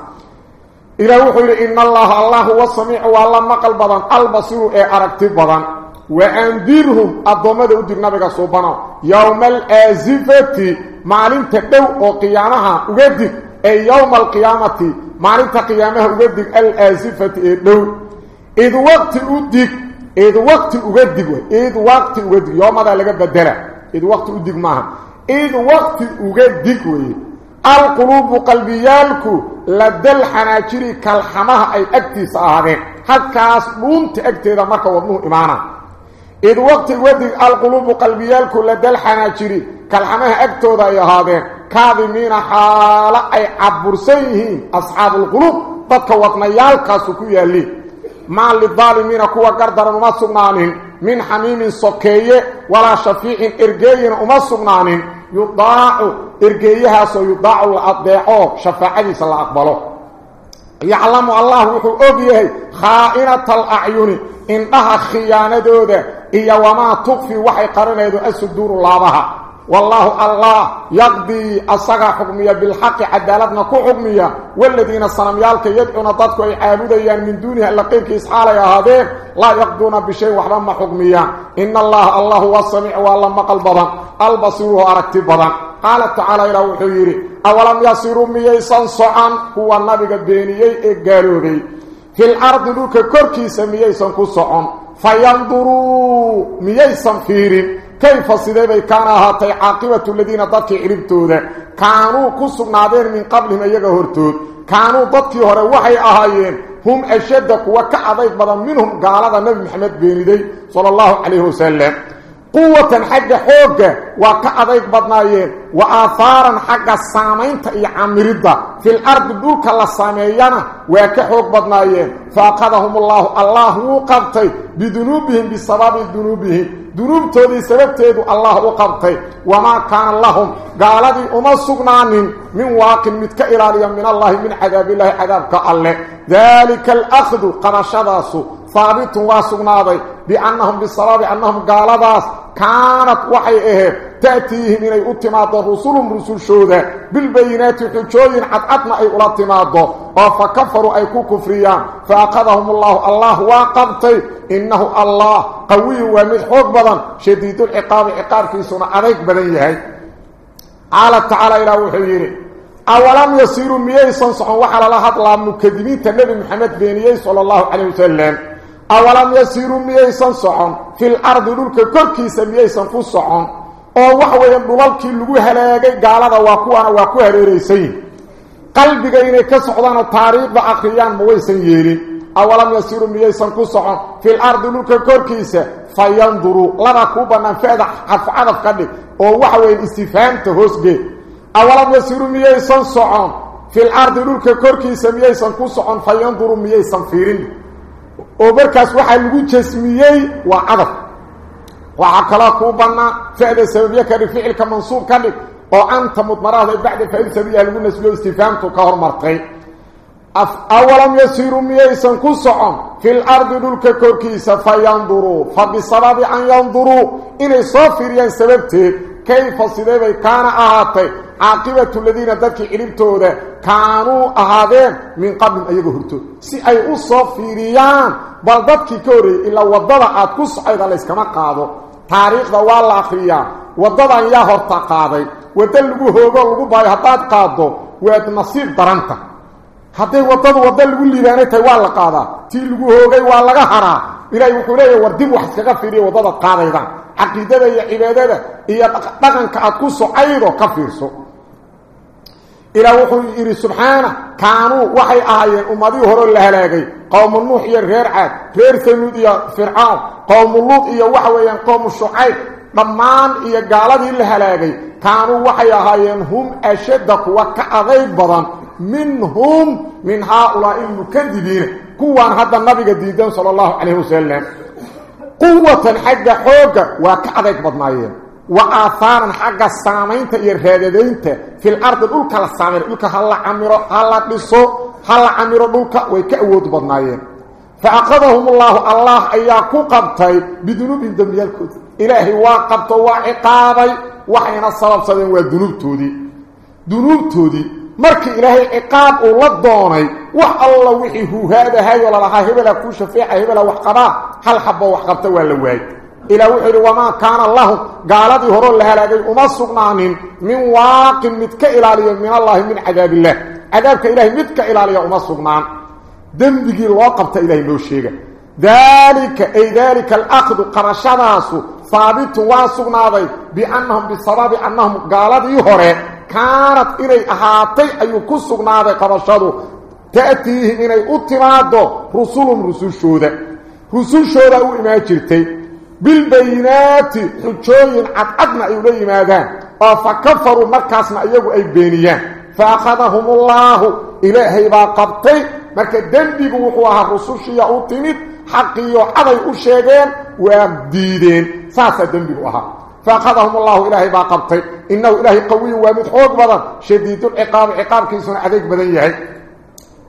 ilaah wuxuu yidhi ina allaha allah huwa samiicu waa la maqal badan albasiru ee aragti badan waandirhum addoommada u dir nabiga suubano yowma alaasifati maalinta dhow oo qiyaamaha uga dig ee yowma alqiyaamati maalinta qiyaamaha uga dig alaasifati ee dhow id waqti u dig id waqti uga dig wey id waqti uga dig yoomadaa laga bedela id waqti u dig maaha id waqti uga dig weeye alquluubu qalbiyaalku ladal xanaajiri kalxamaha ay agtiisa ahaadeen halkaas dhuunta agteeda marka wadnuhu imaana id waqti uga dig alquluubu qalbiyaalku ladal xanaajiri kalxamaha agtooda ay ahaadeen kaadimiina xaalo ay cabursan yihiin asxaabuulquluub ما للظالمين كوا قدر ما من حميم سكي ولا شفيع ارجي ما يضاع إرجيها سيضاع الاضعاف شفاعة صلى أقبله. يعلم الله وحده خائرة الأعين. إنها خيانة دودة. إيا وما تغفي وحي قرنه أسدور الله بها والله الله يقضي أصغى حكمية بالحق عدالتنا كو حكمية. والذين الصنميالك يدعون ضدك ويعابدية من دونها اللقيك إسحالة يا هذين لا يقضون بشيء وحرم حكمية. إن الله الله هو والسمع واللما قلبضا البصير هو أركتبضا قال تعالى إلى وحيري أولم يصيروا ميسان صعان هو النبي بينيي إقالوغي إيه في الأرض لوك كركي ميسان كو فينظروا ميسان خيرين كيف سيده بي كان هاتي عاقبة الذين ضدكي عربتو ده كانوا كسو نادير من قبلهم يغهرتو كانوا ضدكي هر وحي آهايين. هم أشدك وكعبيت بدا منهم. قال هذا نبي محمد بيني صلى الله عليه وسلم. قوة حق حوق وكأذيك بدنايين وآثارا حق السامين تأي عمرد في الأرض دولك الله السامين وكحوق بدنايين فأقذهم الله الله وقبطي بدنوبهم بسبب دنوبهم دنوب تولي سبب تيدو الله وقبطي وما كان لهم قال ذي أمسقنان من واقع متكئراليا من الله من عذاب الله عذاب كألي ذلك الأخذ قرشداسو ثابت واسقنادي بأنهم بالصلاة بأنهم قالباسو كانت وحي إيه تاتيه من اي اتماد الرسول رسول شوده بالبينات تجوين حد أطمع اي اتماد فكفروا أي كفريان فاقضهم الله الله واقضتي إنه الله قوي ومن حق شديد العقاب عقاب في سنة عليك بنيه عالة تعالى إلى وحيره أولم يسيروا مياه صنصحوا وحل الله هدلا مكذبين تنبي محمد بنيه صلى الله عليه وسلم awalam yasiiruu miyaysan socon fil ardi dhulka korkiisa miyaysan ku socon oo waxa weeyaan dhulalkii lagu halaagay gaalada waa kuwaana waa ku hareeraysan yihin qalbiga inay ka socdaanoo taariikhda akhriyaan ma waysan yeelin awalam yasiiruu miyaysan ku socon fil ardi dhulka korkiisa fayanduruu laba kuu bannaan fada cadfcadaf ka dhig oo waxa weeyaan istifaamta hoosgeed awalam yasiiruu miyaysan socon fil ardi dhulka korkiisa miyaysan ku socon fayanduruu miyaysan fiirin oo markaas waxaa lagu jasmiyey waa cadaf waxaa kaloo kuu bannaa ficda sababiye ka dhig ficilka mansuub ka dhig oo anta mudmaraahda bacda faa'il sabiyaha lagu nasbiyo istifaamtu ka hormartay awalam yasiiruu miyaysan ku socon fil ardi dhulka korkiisa fa yanduruu fa bisababi an yanduruu inay soo fiiriyaan sababteed dadkii cilibtooda kaanuu ahaadeen min qablin ayagoo hortood si ay u soo fiiriyaan bal dadkii ka horreeyey ilaa waddada aad ku socayda layskama qaado taariikhda waa la akhriyaa waddadan yaa horta qaaday waddo lagu hoogo lagu baayo haddaad qaaddo waad nasiib daranta hadday waddadu waddo lagu liibaanay tahay waa la qaadaa tii lagu hoogay waa laga haraa ilaahay wuxuu leeyahay war dib wax iskaga fiiriya waddada qaadaydan caqiidada iyo cibaadada iyo dhaqanka aad ku socaydo ka fiirso ilaa wuxuu yidhi subxaana kaanuu waxay ahaayeen ummadihii horeo la halaagay qowmu nuux iyo reer caad reer samuud iyo fircawn qowmu luud iyo waxa weeyaan qowmu shucayb dhammaan iyo gaaladii la halaagay kaanuu waxay ahaayeen hum ka adayg badnaayeen wa aahaaran xagga saamaynta iyo raadadaynta fil ardi dhulka la saameyna dhulka ha la camiro ha la dhiso ha la camiro dhulka way ka awood badnaayeen fa aqadahum allaahu allah ayaa ku qabtay bidunuubihim dembiyaalkooda ilaahay waa qabto waa ciqaabay waxayna sababsadeen waa dunuubtoodii dunuubtoodii markii ilaahay ciqaab uu la doonay wax alla wixii huuhaadahayo lalahaa hebela kuu shafeeca hebela wax qabaa hal xabbo wax qabta waa la waayey ilaa wuxuu yidhi wamaa kaana lahum gaaladii horoo la halaagay uma sugnaanin min waaqin mid ka ilaaliya min allaahi min cadaabillaah cadaabka ilahay mid ka ilaaliya uma sugnaan dembigii loo qabta ilahay noo sheega daalika ay daalika alaqdu qabashadaasu haabitun waa sugnaaday biannahum bisababi annahum gaaladii hore inay u timaaddo rusulum rusushooda rusushooda u imaan jirtay bilbayinaati xujooyin cadcadna ay ula yimaadaan oo fa kafaruu markaasna iyagu ay beeniyaan fa akhadahum ullaahu ilaahay baa qabtay marka dembigu wuxuu ahaa rusushiya u timid xaqiiyo caday u sheegeen waa diideen saasaa dembigu ahaa فأخذهم الله إلهي باقبطي إنه إلهي قوي ومدحوظ بضا شديد العقاب. عقاب كيسون عذيك بذيه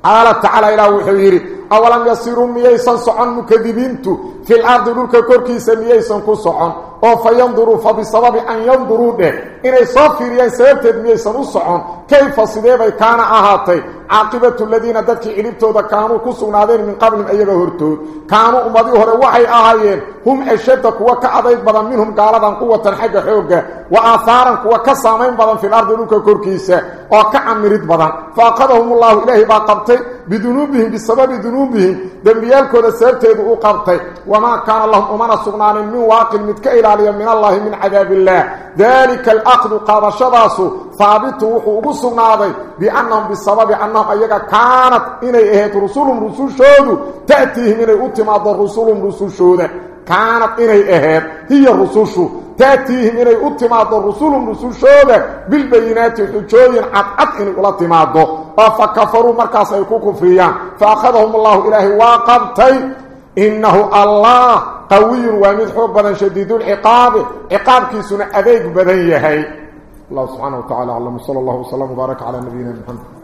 قال تعالى إلهي حبيري أولم يسيروا مييسان سعان مكذبينتو. في الأرض للك كوركيس مييسان كو سعان وفينظروا فبسبب أن ينظروا به. إني صافر يسيرتد مييسان سعان كيف صديبي كان أهاتي؟ عاقبة الذين دكي إليبتو دا كانوا كسونا دين من قبل من أيها هرتود كانوا أمديوهر وحي آهايين. هم أشد قوة كأضيب بضن منهم قالبا قوة حق حق وآثارا قوة كسامين بضن في الأرض للك كوركيس. وكعمرت بضن فأقضهم الله إلهي باقبتي. بذنوبهم بسبب ذنوبهم دمبيالكو لسيرتهد وقرطي وما كان اللهم أمان السقنان من واقل متكئل عليا من الله من عذاب الله. ذلك الأقل قاب شباسه ثابتوا حقوق السقنادي بأنهم بسبب أنهم أيها كانت إني إهيت رسول رسول شهده تأتيه من أتماد رسولهم رسول شهده كانت إني إهيت. هي رسول شهده تأتيهم إنه اتماد الرسول الرسول شوغة بالبينات وحجوين عقد إنه قلت اتماده فكفروا مركز يكوكوا فيهان فأخذهم الله إله واقبتي. إنه الله قوي ومزحوب بدن شديد العقاب. عقاب كيسون أذيك بدن يهي الله سبحانه وتعالى علم. صلى الله وسلم وبرك على نبينا محمد.